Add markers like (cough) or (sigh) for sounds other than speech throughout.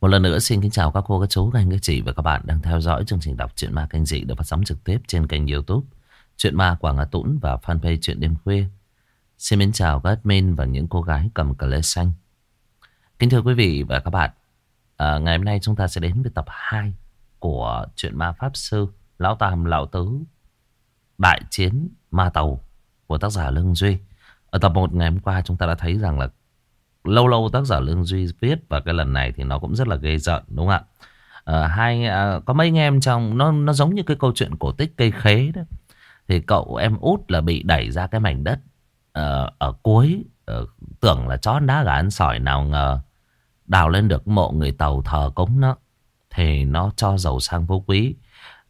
Một lần nữa xin kính chào các cô, các chú, các anh, các chị và các bạn đang theo dõi chương trình đọc truyện ma kênh dị được phát sóng trực tiếp trên kênh youtube Chuyện ma Quảng Hà Tũng và fanpage Chuyện Đêm Khuya. Xin mến chào các admin và những cô gái cầm cờ lê xanh. Kính thưa quý vị và các bạn, à, ngày hôm nay chúng ta sẽ đến với tập 2 của Chuyện ma Pháp Sư Lão Tam Lão Tứ Đại Chiến Ma Tàu của tác giả Lương Duy. Ở tập 1 ngày hôm qua chúng ta đã thấy rằng là lâu lâu tác giả Lương Duy viết và cái lần này thì nó cũng rất là ghê rợn đúng không ạ? À, hai à, có mấy anh em trong nó nó giống như cái câu chuyện cổ tích cây khế đó. Thì cậu em út là bị đẩy ra cái mảnh đất à, ở cuối à, tưởng là chó đá gà ăn sỏi nào ngờ đào lên được mộ người tàu thờ cúng nó thì nó cho giàu sang vô quý.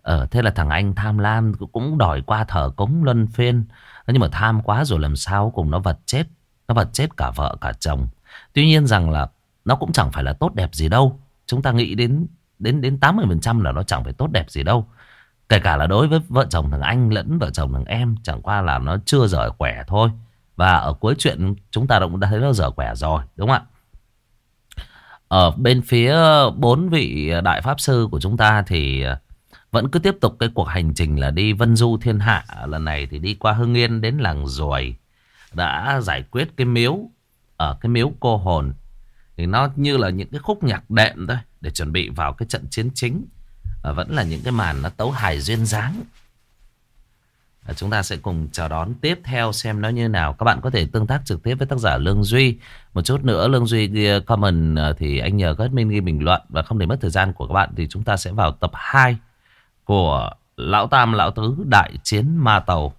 Ờ, thế là thằng anh tham lam cũng đòi qua thờ cúng luân phiên nhưng mà tham quá rồi làm sao cùng nó vật chết nó vật chết cả vợ cả chồng Tuy nhiên rằng là nó cũng chẳng phải là tốt đẹp gì đâu. Chúng ta nghĩ đến đến đến 80% là nó chẳng phải tốt đẹp gì đâu. Kể cả là đối với vợ chồng thằng anh lẫn vợ chồng thằng em chẳng qua là nó chưa dở khỏe thôi. Và ở cuối chuyện chúng ta cũng đã thấy nó dở khỏe rồi, đúng không ạ? Ở bên phía bốn vị đại pháp sư của chúng ta thì à, vẫn cứ tiếp tục cái cuộc hành trình là đi vân du thiên hạ. Lần này thì đi qua Hưng Yên đến làng Ruồi. Đã giải quyết cái miếu ở cái miếu cô hồn. Thì nó như là những cái khúc nhạc đệm thôi, để chuẩn bị vào cái trận chiến chính. Và vẫn là những cái màn nó tấu hài duyên dáng. Và chúng ta sẽ cùng chào đón tiếp theo xem nó như nào. Các bạn có thể tương tác trực tiếp với tác giả Lương Duy. Một chút nữa, Lương Duy ghi comment ờ, thì anh nhờ các admin ghi bình luận. Và không để mất thời gian của các bạn thì chúng ta sẽ vào tập 2 của Lão Tam Lão Tứ Đại Chiến Ma Tàu.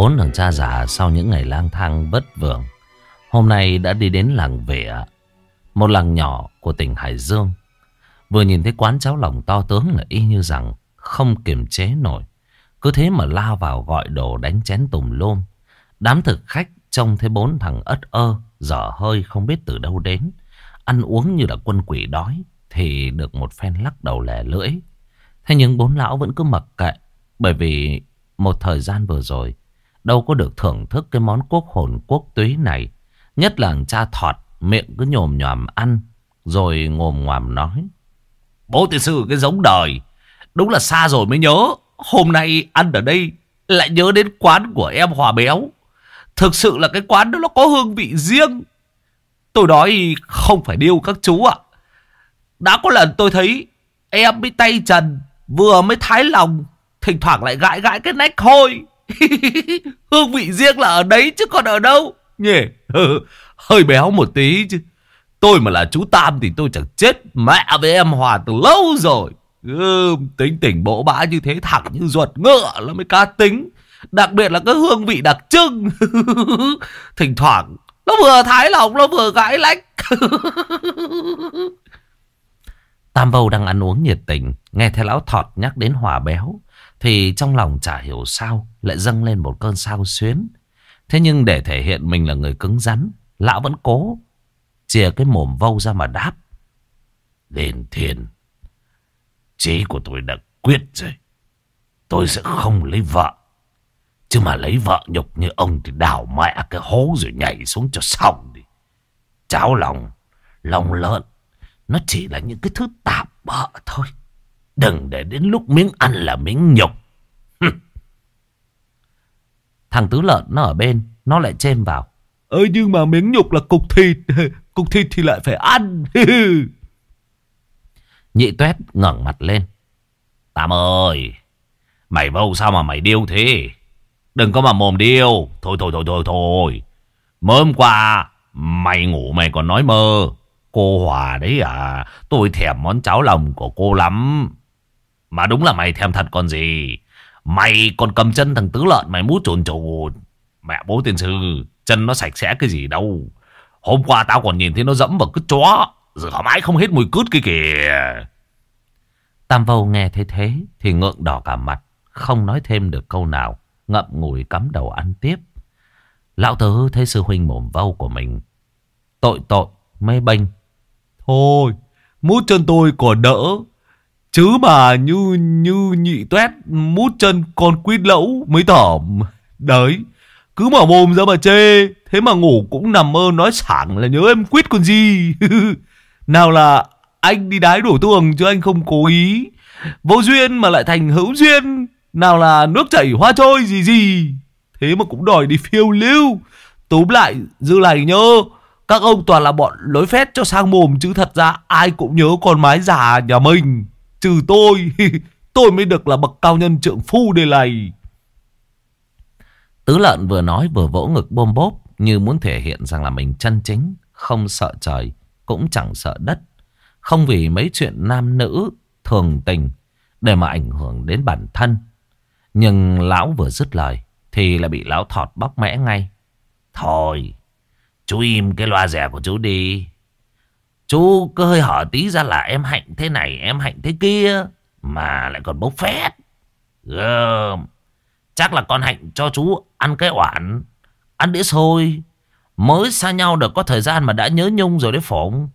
Bốn thằng cha già sau những ngày lang thang bất vượng. Hôm nay đã đi đến làng Vỉa Một làng nhỏ của tỉnh Hải Dương. Vừa nhìn thấy quán cháo lòng to tướng là y như rằng Không kiềm chế nổi. Cứ thế mà lao vào gọi đồ đánh chén tùm lôm Đám thực khách trông thấy bốn thằng ất ơ, Dở hơi không biết từ đâu đến. Ăn uống như là quân quỷ đói Thì được một phen lắc đầu lẻ lưỡi. Thế nhưng bốn lão vẫn cứ mặc kệ, Bởi vì một thời gian vừa rồi Đâu có được thưởng thức cái món quốc hồn, quốc túy này. Nhất là cha thọt, miệng cứ nhồm nhòm ăn. Rồi ngồm ngoàm nói. Bố tiên sư, cái giống đời. Đúng là xa rồi mới nhớ. Hôm nay ăn ở đây lại nhớ đến quán của em Hòa Béo. Thực sự là cái quán đó nó có hương vị riêng. Tôi nói không phải điêu các chú ạ. Đã có lần tôi thấy em với tay trần, vừa mới thái lòng. Thỉnh thoảng lại gãi gãi cái nách hôi. (laughs) Hương vị riêng là ở đấy chứ còn ở đâu. Nhỉ? (laughs) Hơi béo một tí chứ. Tôi mà là chú Tam thì tôi chẳng chết mẹ với em Hòa từ lâu rồi. Ừ, Tính tình bỗ bã như thế thẳng như ruột ngựa là mới cá tính. Đặc biệt là cái hương vị đặc trưng. (laughs) Thỉnh thoảng Nó vừa thái lòng nó vừa gãi lách. Tam Vâu đang ăn uống nhiệt tình Nghe thấy lão thọt nhắc đến Hòa béo thì trong lòng chả hiểu sao Lại dâng lên một cơn sao xuyến. Thế nhưng để thể hiện mình là người cứng rắn, Lão vẫn cố, Chìa cái mồm vâu ra mà đáp. Lên thiên Chí của tôi đã quyết rồi. Tôi sẽ không lấy vợ. Chứ mà lấy vợ nhục như ông Thì đào mẹ cái hố rồi nhảy xuống cho xong đi. Cháo lòng Lòng lợn, Nó chỉ là những cái thứ tạm bợ thôi. Đừng để đến lúc miếng ăn là miếng nhục. Thằng tứ lợn nó ở bên, nó lại chêm vào. Ơi nhưng mà miếng nhục là cục thịt, (laughs) cục thịt thì lại phải ăn. (laughs) Nhị tuét ngẩng mặt lên. Tam ơi, mày vâu sao mà mày điêu thế? Đừng có mà mồm điêu. Thôi thôi thôi thôi thôi. Mới hôm qua, mày ngủ mày còn nói mơ. Cô Hòa đấy à Tôi thèm món cháo lòng của cô lắm mà đúng là mày thèm thật còn gì? Mày còn cầm chân thằng tứ lợn, Mày mút trồn trồn Mẹ bố tiên sư, Chân nó sạch sẽ cái gì đâu. Hôm qua tao còn nhìn thấy nó dẫm vào cứt chó, Giờ mãi không hết mùi cứt kia kìa. Tam Vâu nghe thấy thế Thì ngượng đỏ cả mặt, Không nói thêm được câu nào, Ngậm ngùi cắm đầu ăn tiếp. Lão tứ thấy sư huynh mồm vâu của mình. Tội tội, mê bênh. Thôi, Mút chân tôi còn đỡ. Chứ mà như như nhị tuét, Mút chân con quýt lẫu mới thỏm. Đấy, Cứ mở mồm ra mà chê. Thế mà ngủ cũng nằm mơ nói sảng là nhớ em quýt còn gì. (laughs) Nào là anh đi đái đổ tường chứ anh không cố ý. Vô duyên mà lại thành hữu duyên. Nào là nước chảy hoa trôi gì gì. Thế mà cũng đòi đi phiêu lưu. Túm lại, dư này nhớ. Các ông toàn là bọn lối phét cho sang mồm Chứ thật ra ai cũng nhớ con mái già nhà mình. Trừ tôi (laughs) Tôi mới được là bậc cao nhân trượng phu đây này. Tứ lợn vừa nói vừa vỗ ngực bôm bốp, Như muốn thể hiện rằng là mình chân chính, Không sợ trời, Cũng chẳng sợ đất. Không vì mấy chuyện nam nữ Thường tình Để mà ảnh hưởng đến bản thân. Nhưng lão vừa dứt lời Thì lại bị lão thọt bóc mẽ ngay. Thôi, Chú im cái loa rẻ của chú đi. Chú cứ hơi hỏi tí ra là em hạnh thế này, Em hạnh thế kia, Mà lại còn bốc phét. Gơm. Chắc là con hạnh cho chú ăn cái oản, Ăn đĩa xôi. Mới xa nhau được có thời gian mà đã nhớ nhung rồi đấy phụng.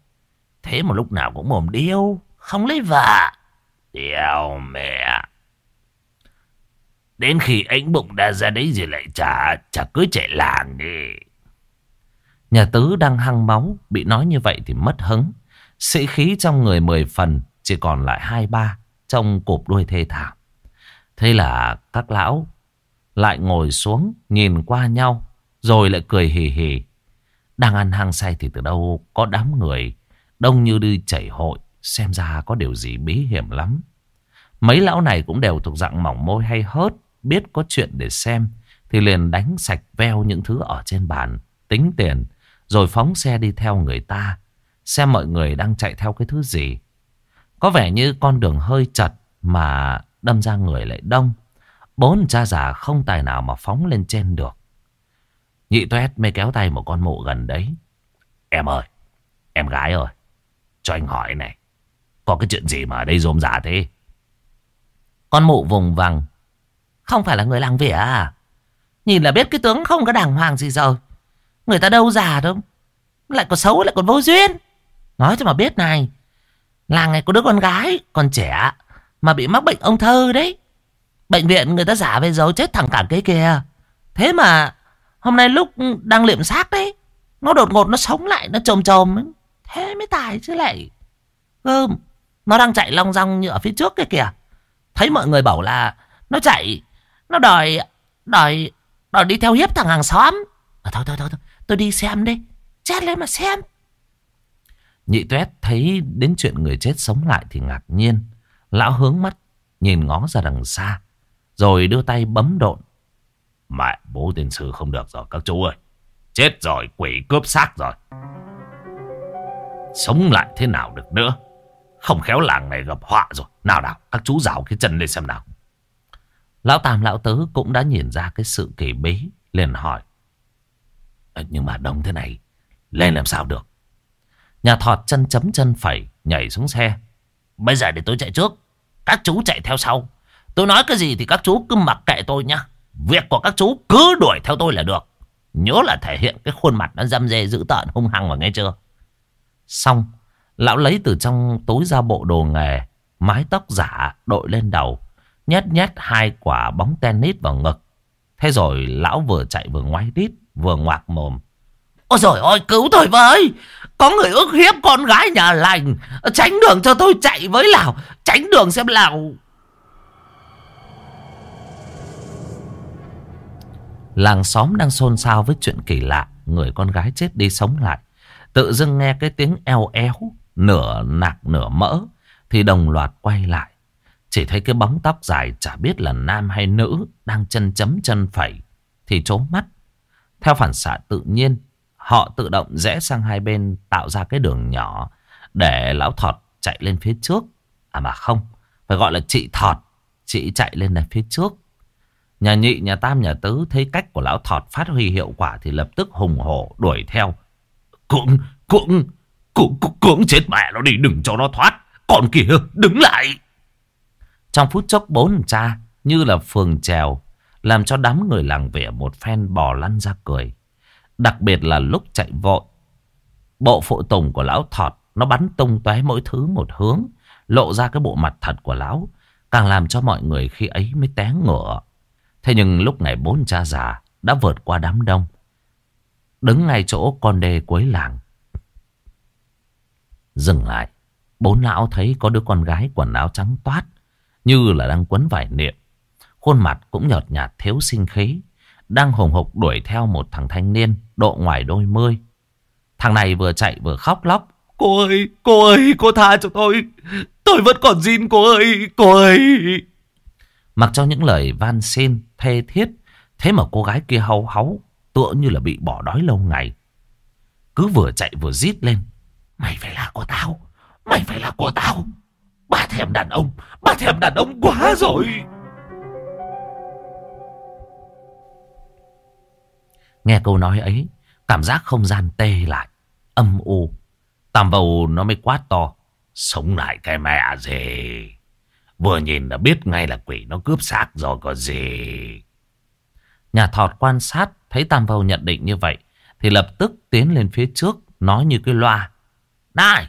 Thế mà lúc nào cũng mồm điêu, Không lấy vợ. Điều mẹ. Đến khi ánh bụng đã ra đấy rồi lại chả Chả cưới chạy làng đi. Nhà tứ đang hăng máu, Bị nói như vậy thì mất hứng. Sĩ khí trong người mười phần, Chỉ còn lại hai ba Trong cột đuôi thê thảm. Thế là các lão Lại ngồi xuống, nhìn qua nhau, Rồi lại cười hì hì. Đang ăn hăng say thì từ đâu Có đám người, Đông như đi chảy hội, Xem ra có điều gì bí hiểm lắm. Mấy lão này cũng đều thuộc dạng mỏng môi hay hớt, Biết có chuyện để xem, Thì liền đánh sạch veo những thứ ở trên bàn, Tính tiền rồi phóng xe đi theo người ta, Xem mọi người đang chạy theo cái thứ gì. Có vẻ như con đường hơi chật Mà đâm ra người lại đông. Bốn cha già không tài nào mà phóng lên trên được. Nhị tuét mới kéo tay một con mụ gần đấy. Em ơi, Em gái ơi, Cho anh hỏi này, Có cái chuyện gì mà ở đây rôm rả thế? Con mụ vùng vằng. Không phải là người làng vỉa à? Nhìn là biết cái tướng không có đàng hoàng gì rồi. Người ta đâu già đâu. Lại còn xấu lại còn vô duyên. Nói cho mà biết này Làng này có đứa con gái Còn trẻ Mà bị mắc bệnh ông thơ đấy. Bệnh viện người ta giả về dấu chết thẳng cả cái kìa Thế mà Hôm nay lúc đang liệm xác đấy Nó đột ngột nó sống lại Nó trồm trồm Thế mới tài chứ lại. Gơm Nó đang chạy long rong như ở phía trước kia kìa. Thấy mọi người bảo là Nó chạy Nó đòi Đòi Đòi đi theo hiếp thằng hàng xóm. À, thôi, thôi thôi thôi. Tôi đi xem đi Chết lên mà xem Nhị tuét thấy đến chuyện người chết sống lại thì ngạc nhiên. Lão hướng mắt, nhìn ngó ra đằng xa. Rồi đưa tay bấm độn. Mẹ bố tiền sư không được rồi các chú ơi. Chết rồi, quỷ cướp xác rồi. Sống lại thế nào được nữa. Không khéo làng này gặp họa rồi. Nào nào, các chú rào cái chân lên xem nào. Lão Tam Lão Tứ cũng đã nhìn ra cái sự kỳ bí. Liền hỏi. Nhưng mà đông thế này, lên làm sao được? Nhà thọt chân chấm chân phẩy Nhảy xuống xe. Bây giờ để tôi chạy trước Các chú chạy theo sau. Tôi nói cái gì thì các chú cứ mặc kệ tôi nhá. Việc của các chú cứ đuổi theo tôi là được. Nhớ là thể hiện cái khuôn mặt nó dâm dê dữ tợn hung hăng mà nghe chưa? Xong Lão lấy từ trong túi ra bộ đồ nghề Mái tóc giả đội lên đầu Nhét nhét hai quả bóng tennis vào ngực. Thế rồi lão vừa chạy vừa ngoái đít. Vừa ngoạc mồm. Ôi trời ơi cứu tôi với. Có người ức hiếp con gái nhà lành. Tránh đường cho tôi chạy với nào Tránh đường xem nào Làng xóm đang xôn xao với chuyện kỳ lạ. Người con gái chết đi sống lại. Tự dưng nghe cái tiếng eo éo Nửa nạc nửa mỡ Thì đồng loạt quay lại. Chỉ thấy cái bóng tóc dài Chả biết là nam hay nữ Đang chân chấm chân phẩy Thì trố mắt theo phản xạ tự nhiên Họ tự động rẽ sang hai bên tạo ra cái đường nhỏ để lão thọt chạy lên phía trước. À mà không, phải gọi là chị thọt. Chị chạy lên này phía trước. Nhà nhị, nhà tam, nhà tứ thấy cách của lão thọt phát huy hiệu quả thì lập tức hùng hổ đuổi theo. Cũng, cũng, cũng, cũng, cũng chết mẹ nó đi đừng cho nó thoát. Còn kìa, đứng lại. Trong phút chốc bốn cha như là phường trèo làm cho đám người làng vỉa một phen bò lăn ra cười. Đặc biệt là lúc chạy vội. Bộ phụ tùng của lão thọt, nó bắn tung tóe mỗi thứ một hướng. Lộ ra cái bộ mặt thật của lão. Càng làm cho mọi người khi ấy mới té ngựa. Thế nhưng lúc này bốn cha già đã vượt qua đám đông. Đứng ngay chỗ con đê cuối làng. Dừng lại. Bốn lão thấy có đứa con gái quần áo trắng toát. Như là đang quấn vải niệm. Khuôn mặt cũng nhợt nhạt thiếu sinh khí. Đang hùng hục đuổi theo một thằng thanh niên độ ngoài đôi mươi. Thằng này vừa chạy vừa khóc lóc. Cô ơi, cô ơi, cô tha cho tôi. Tôi vẫn còn xin cô ơi, cô ơi. Mặc cho những lời van xin, thê thiết. Thế mà cô gái kia hau háu, tựa như là bị bỏ đói lâu ngày. Cứ vừa chạy vừa rít lên. Mày phải là của tao, mày phải là của tao. Ba thèm đàn ông, ba thèm đàn ông quá rồi. Nghe câu nói ấy, cảm giác không gian tê lại, âm u. Tam Bầu nó mới quát to. Sống lại cái mẹ gì. Vừa nhìn đã biết ngay là quỷ nó cướp xác rồi có gì. Nhà thọt quan sát thấy Tam Bầu nhận định như vậy. Thì lập tức tiến lên phía trước nói như cái loa. Này,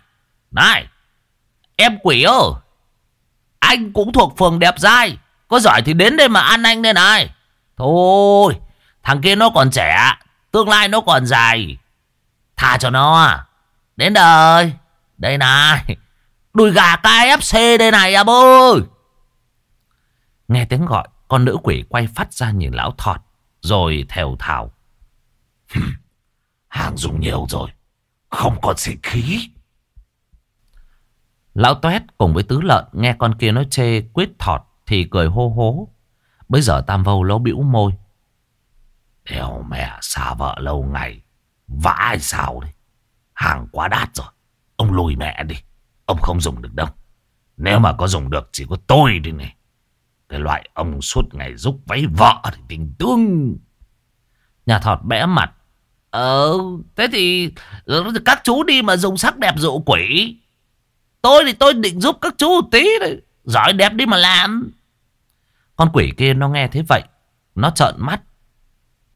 này, em quỷ ơi. Anh cũng thuộc phường đẹp dai. Có giỏi thì đến đây mà ăn anh đây này. Thôi, thằng kia nó còn trẻ. Tương lai nó còn dài. Tha cho nó. Đến đời. Đây này. Đùi gà KFC đây này à bôi Nghe tiếng gọi, con nữ quỷ quay phát ra nhìn lão thọt. Rồi thèo thảo. Hàng dùng nhiều rồi. Không còn sinh khí. Lão Tuét cùng với tứ lợn nghe con kia nói chê quyết thọt thì cười hô hố. Bây giờ Tam Vâu lỗ bĩu môi. Đèo mẹ xa vợ lâu ngày. Vã hay sao đấy. Hàng quá đắt rồi. Ông lùi mẹ đi. Ông không dùng được đâu. Nếu mà có dùng được chỉ có tôi đi này. Cái loại ông suốt ngày giúp váy vợ thì tình tương. Nhà thọt bẽ mặt. Ờ, thế thì ờ, các chú đi mà dùng sắc đẹp dụ quỷ. Tôi thì tôi định giúp các chú một tí đấy. Giỏi đẹp đi mà làm. Con quỷ kia nó nghe thế vậy. Nó trợn mắt.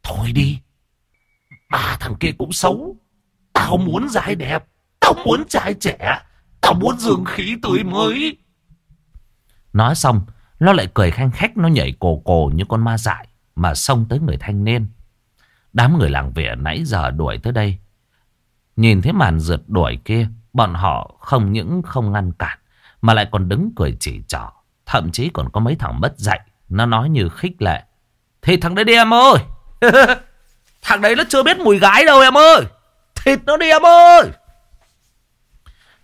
Thôi đi. Ba thằng kia cũng xấu. Tao muốn dài đẹp. Tao muốn trai trẻ. Tao muốn dương khí tươi mới. Nói xong. Nó lại cười khanh khách. Nó nhảy cổ cổ như con ma dại. Mà xông tới người thanh niên. Đám người làng vỉa nãy giờ đuổi tới đây. Nhìn thấy màn rượt đuổi kia. Bọn họ không những không ngăn cản. Mà lại còn đứng cười chỉ trỏ. Thậm chí còn có mấy thằng mất dạy. Nó nói như khích lệ. Thì thằng đấy đi em ơi. (laughs) thằng đấy nó chưa biết mùi gái đâu em ơi. Thịt nó đi em ơi.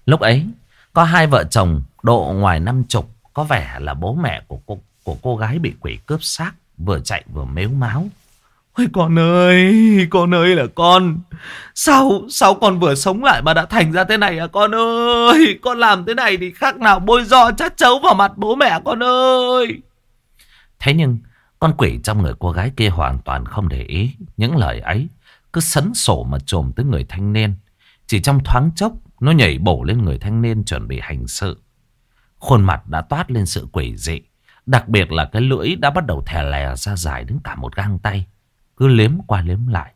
Lúc ấy, có hai vợ chồng độ ngoài năm chục. Có vẻ là bố mẹ của cô, của cô gái bị quỷ cướp xác. Vừa chạy vừa mếu máu. Ôi con ơi, con ơi là con. Sao, sao con vừa sống lại mà đã thành ra thế này à con ơi. Con làm thế này thì khác nào bôi do chát chấu vào mặt bố mẹ con ơi. Thế nhưng, con quỷ trong người cô gái kia hoàn toàn không để ý. Những lời ấy cứ sấn sổ mà trồm tới người thanh niên. Chỉ trong thoáng chốc, nó nhảy bổ lên người thanh niên chuẩn bị hành sự. Khuôn mặt đã toát lên sự quỷ dị. Đặc biệt là cái lưỡi đã bắt đầu thè lè ra dài đến cả một gang tay. Cứ liếm qua liếm lại.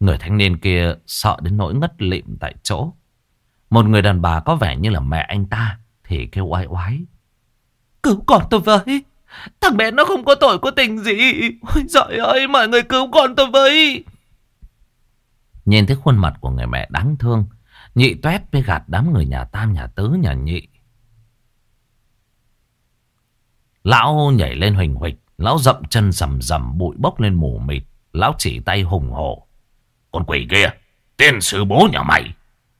Người thanh niên kia sợ đến nỗi ngất lịm tại chỗ. Một người đàn bà có vẻ như là mẹ anh ta thì kêu oai oái. Cứu con tôi với. Thằng bé nó không có tội có tình gì. Ôi trời ơi mọi người cứu con tôi với. Nhìn thấy khuôn mặt của người mẹ đáng thương. Nhị tuét với gạt đám người nhà tam nhà tứ nhà nhị. Lão nhảy lên huỳnh huỳnh. Lão dậm chân rầm rầm bụi bốc lên mù mịt. Lão chỉ tay hùng hổ. Con quỷ kia, tiên sư bố nhà mày.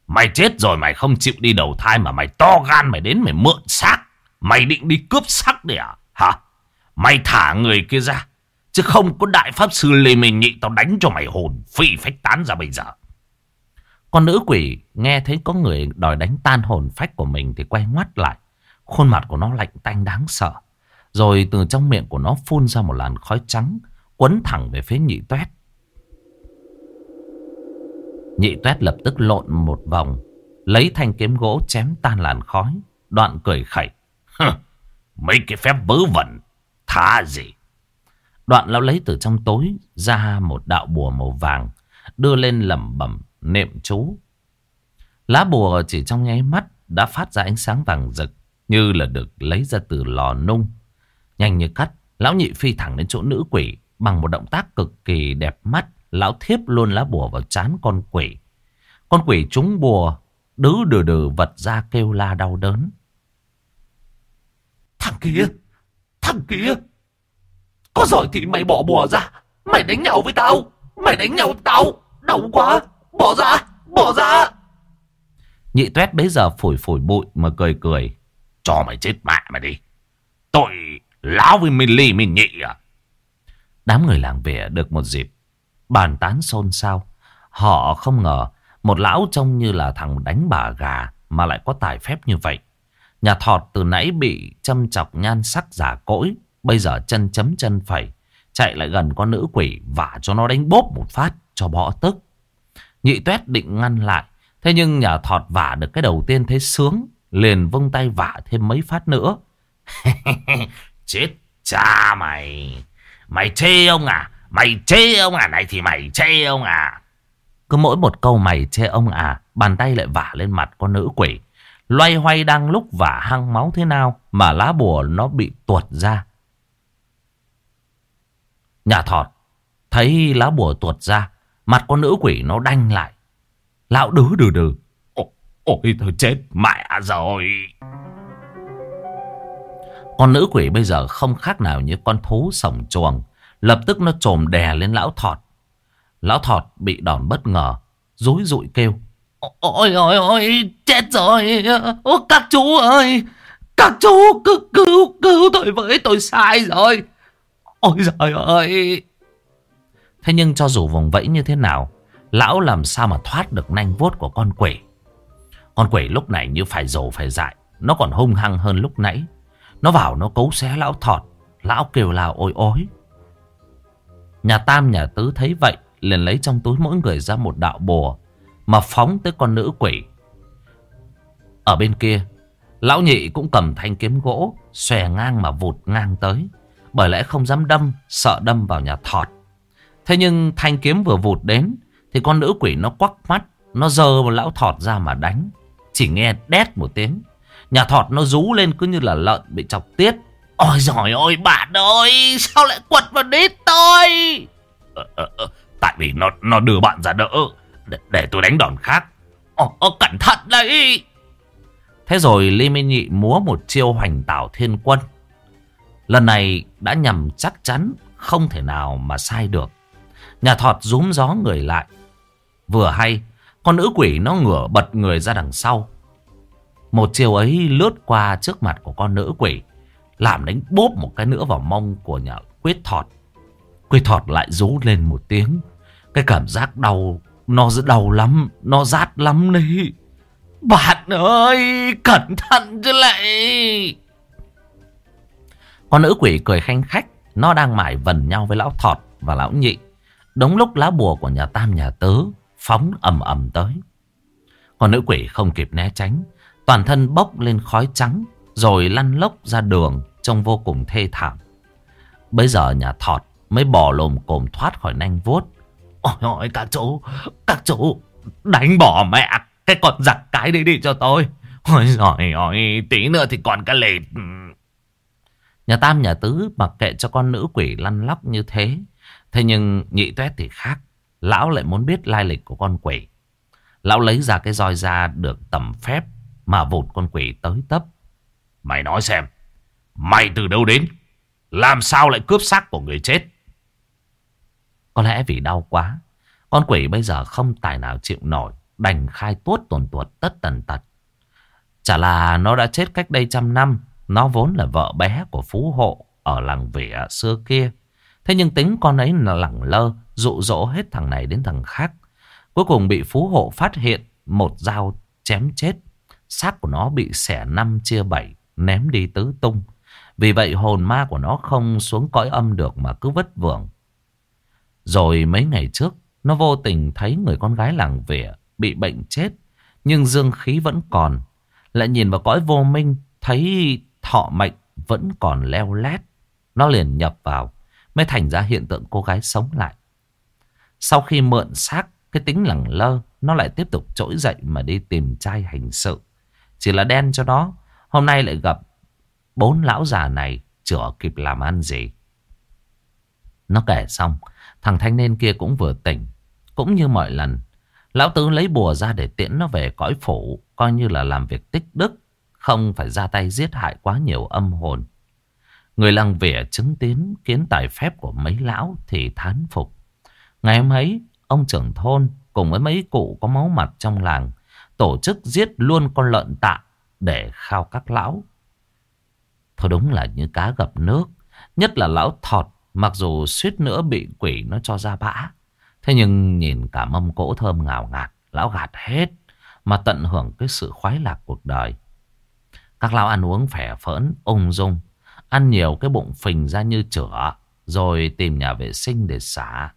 Mày chết rồi mày không chịu đi đầu thai mà mày to gan mày đến mày mượn xác. Mày định đi cướp xác để à? Hả? Mày thả người kia ra. Chứ không có đại pháp sư Lê Minh Nhị tao đánh cho mày hồn phi phách tán ra bây giờ. Con nữ quỷ nghe thấy có người đòi đánh tan hồn phách của mình thì quay ngoắt lại. Khuôn mặt của nó lạnh tanh đáng sợ. Rồi từ trong miệng của nó phun ra một làn khói trắng, quấn thẳng về phía nhị tuét. Nhị tuét lập tức lộn một vòng, Lấy thanh kiếm gỗ chém tan làn khói, Đoạn cười khẩy Mấy cái phép vớ vẩn. Thả gì? Đoạn lão lấy từ trong tối ra một đạo bùa màu vàng, Đưa lên lẩm bẩm niệm chú. Lá bùa chỉ trong nháy mắt Đã phát ra ánh sáng vàng rực, Như là được lấy ra từ lò nung. Nhanh như cắt, Lão nhị phi thẳng đến chỗ nữ quỷ, Bằng một động tác cực kỳ đẹp mắt, Lão thiếp luôn lá bùa vào chán con quỷ. Con quỷ trúng bùa, Đứ đừ đừ vật ra kêu la đau đớn. Thằng kia Thằng kia, Có giỏi thì mày bỏ bùa ra. Mày đánh nhau với tao, Mày đánh nhau với tao. Đau quá, Bỏ ra Bỏ ra. Nhị tuét bấy giờ phổi phổi bụi mà cười cười. Cho mày chết mẹ mày đi. Tội lão với mình ly mình nhị à. Đám người làng vỉa được một dịp Bàn tán xôn xao. Họ không ngờ Một lão trông như là thằng đánh bà gà Mà lại có tài phép như vậy. Nhà thọt từ nãy bị châm chọc nhan sắc giả cỗi, Bây giờ chân chấm chân phẩy, Chạy lại gần con nữ quỷ, Vả cho nó đánh bốp một phát, cho bỏ tức. Nhị tuét định ngăn lại, Thế nhưng nhà thọt vả được cái đầu tiên thấy sướng, Liền vung tay vả thêm mấy phát nữa. (laughs) Chết cha mày! Mày chê ông à? Mày chê ông à? Này thì mày chê ông à? Cứ mỗi một câu mày chê ông à Bàn tay lại vả lên mặt con nữ quỷ. Loay hoay đang lúc vả hăng máu thế nào Mà lá bùa nó bị tuột ra. Nhà thọt Thấy lá bùa tuột ra Mặt con nữ quỷ nó đanh lại. Lão đứ đừ đừ. Ôi, ôi thôi chết mẹ rồi. Con nữ quỷ bây giờ không khác nào như con thú sổng chuồng. Lập tức nó trồm đè lên lão thọt. Lão thọt bị đòn bất ngờ Rối rụi kêu Ôi ôi ôi chết rồi. Ôi, Các chú ơi Các chú cứ cứu cứu tôi với tôi sai rồi. Ôi trời ơi. Thế nhưng cho dù vùng vẫy như thế nào Lão làm sao mà thoát được nanh vuốt của con quỷ? Con quỷ lúc này như phải rồ phải dại. Nó còn hung hăng hơn lúc nãy. Nó vào nó cấu xé lão thọt. Lão kêu lao ôi ối Nhà Tam nhà Tứ thấy vậy liền lấy trong túi mỗi người ra một đạo bùa. Mà phóng tới con nữ quỷ. Ở bên kia Lão nhị cũng cầm thanh kiếm gỗ Xòe ngang mà vụt ngang tới Bởi lẽ không dám đâm Sợ đâm vào nhà thọt. Thế nhưng thanh kiếm vừa vụt đến Thì con nữ quỷ nó quắc mắt Nó dơ một lão thọt ra mà đánh. Chỉ nghe đét một tiếng Nhà thọt nó rú lên cứ như là lợn bị chọc tiết. Ôi giời ơi bạn ơi Sao lại quật vào đít tôi? Ờ, ờ, ờ, Tại vì nó nó đưa bạn ra đỡ. Để, để tôi đánh đòn khác. Ồ, ồ, cẩn thận đấy. Thế rồi Lê Minh Nhị múa một chiêu hoành tảo thiên quân. Lần này đã nhằm chắc chắn Không thể nào mà sai được. Nhà thọt rúm gió người lại. Vừa hay Con nữ quỷ nó ngửa bật người ra đằng sau. Một chiều ấy lướt qua trước mặt của con nữ quỷ làm đánh bốp một cái nữa vào mông của nhà quyết thọt. Quyết thọt lại rú lên một tiếng. Cái cảm giác đau nó đau lắm, Nó rát lắm đấy Bạn ơi, Cẩn thận chứ lại Con nữ quỷ cười khanh khách, Nó đang mải vần nhau với lão thọt và lão nhị Đúng lúc lá bùa của nhà tam, nhà tớ Phóng ầm ầm tới Con nữ quỷ không kịp né tránh, Toàn thân bốc lên khói trắng, rồi lăn lốc ra đường, trông vô cùng thê thảm. Bây giờ nhà thọt mới bỏ lồm cồm thoát khỏi nanh vuốt. Ôi ôi các chú, các chú, đánh bỏ mẹ cái con giặc cái đi đi cho tôi. Ôi giời ơi, tí nữa thì còn cái lệt. Nhà Tam nhà Tứ mặc kệ cho con nữ quỷ lăn lóc như thế. Thế nhưng nhị tuét thì khác. Lão lại muốn biết lai lịch của con quỷ. Lão lấy ra cái roi ra được tầm phép mà vụt con quỷ tới tấp. Mày nói xem, mày từ đâu đến? Làm sao lại cướp xác của người chết? Có lẽ vì đau quá, con quỷ bây giờ không tài nào chịu nổi, đành khai tuốt tuần tuột tất tần tật. Chả là nó đã chết cách đây trăm năm, nó vốn là vợ bé của phú hộ ở làng vỉa xưa kia. Thế nhưng tính con ấy là lẳng lơ, dụ dỗ hết thằng này đến thằng khác. Cuối cùng bị phú hộ phát hiện một dao chém chết. Xác của nó bị xẻ năm chia bảy, ném đi tứ tung. Vì vậy hồn ma của nó không xuống cõi âm được mà cứ vất vưởng. Rồi mấy ngày trước, nó vô tình thấy người con gái làng vỉa bị bệnh chết. Nhưng dương khí vẫn còn. Lại nhìn vào cõi vô minh, thấy thọ mệnh vẫn còn leo lét. Nó liền nhập vào, mới thành ra hiện tượng cô gái sống lại. Sau khi mượn xác, cái tính lẳng lơ, nó lại tiếp tục trỗi dậy mà đi tìm trai hành sự. Chỉ là đen cho nó, hôm nay lại gặp bốn lão già này chữa kịp làm ăn gì. Nó kể xong, thằng thanh niên kia cũng vừa tỉnh. Cũng như mọi lần, lão tứ lấy bùa ra để tiễn nó về cõi phủ, coi như là làm việc tích đức, không phải ra tay giết hại quá nhiều âm hồn. Người lăng vỉa chứng kiến kiến tài phép của mấy lão thì thán phục. Ngày hôm ấy, ông trưởng thôn cùng với mấy cụ có máu mặt trong làng tổ chức giết luôn con lợn tạ để khao các lão. Thôi đúng là như cá gặp nước. Nhất là lão thọt mặc dù suýt nữa bị quỷ nó cho ra bã. Thế nhưng nhìn cả mâm cỗ thơm ngào ngạt, lão gạt hết mà tận hưởng cái sự khoái lạc cuộc đời. Các lão ăn uống phẻ phỡn, ung dung, ăn nhiều cái bụng phình ra như chửa, rồi tìm nhà vệ sinh để xả.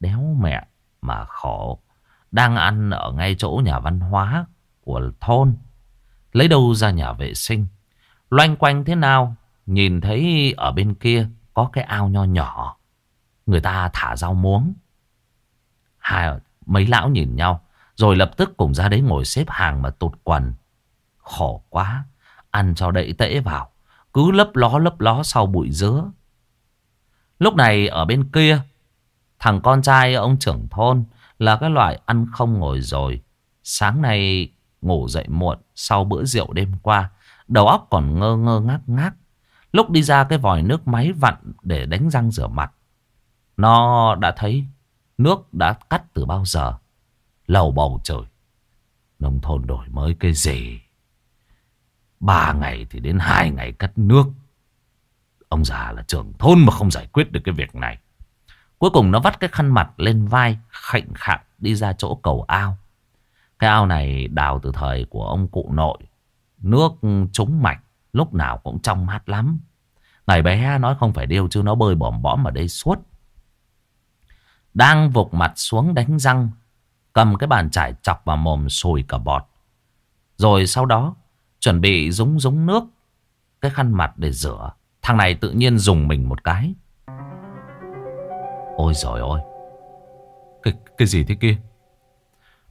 Đéo mẹ mà khổ, đang ăn ở ngay chỗ nhà văn hóa của thôn. Lấy đâu ra nhà vệ sinh, loanh quanh thế nào, nhìn thấy ở bên kia có cái ao nho nhỏ. Người ta thả rau muống. Hai mấy lão nhìn nhau, rồi lập tức cùng ra đấy ngồi xếp hàng mà tụt quần. Khổ quá, ăn cho đậy tễ vào, cứ lấp ló lấp ló sau bụi dứa. Lúc này ở bên kia, thằng con trai ông trưởng thôn là cái loại ăn không ngồi rồi. Sáng nay ngủ dậy muộn sau bữa rượu đêm qua, đầu óc còn ngơ ngơ ngác ngác. Lúc đi ra cái vòi nước máy vặn để đánh răng rửa mặt, nó đã thấy nước đã cắt từ bao giờ. Lầu bầu trời, nông thôn đổi mới cái gì? Ba ngày thì đến hai ngày cắt nước. Ông già là trưởng thôn mà không giải quyết được cái việc này. Cuối cùng nó vắt cái khăn mặt lên vai, khệnh khạng đi ra chỗ cầu ao. Cái ao này đào từ thời của ông cụ nội. Nước trúng mạch, lúc nào cũng trong mát lắm. Ngày bé nói không phải điêu chứ nó bơi bỏm bõm ở đây suốt. Đang vụt mặt xuống đánh răng, cầm cái bàn chải chọc vào mồm sùi cả bọt. Rồi sau đó chuẩn bị rúng rúng nước, cái khăn mặt để rửa. Thằng này tự nhiên dùng mình một cái. Ôi giời ơi, cái, cái gì thế kia?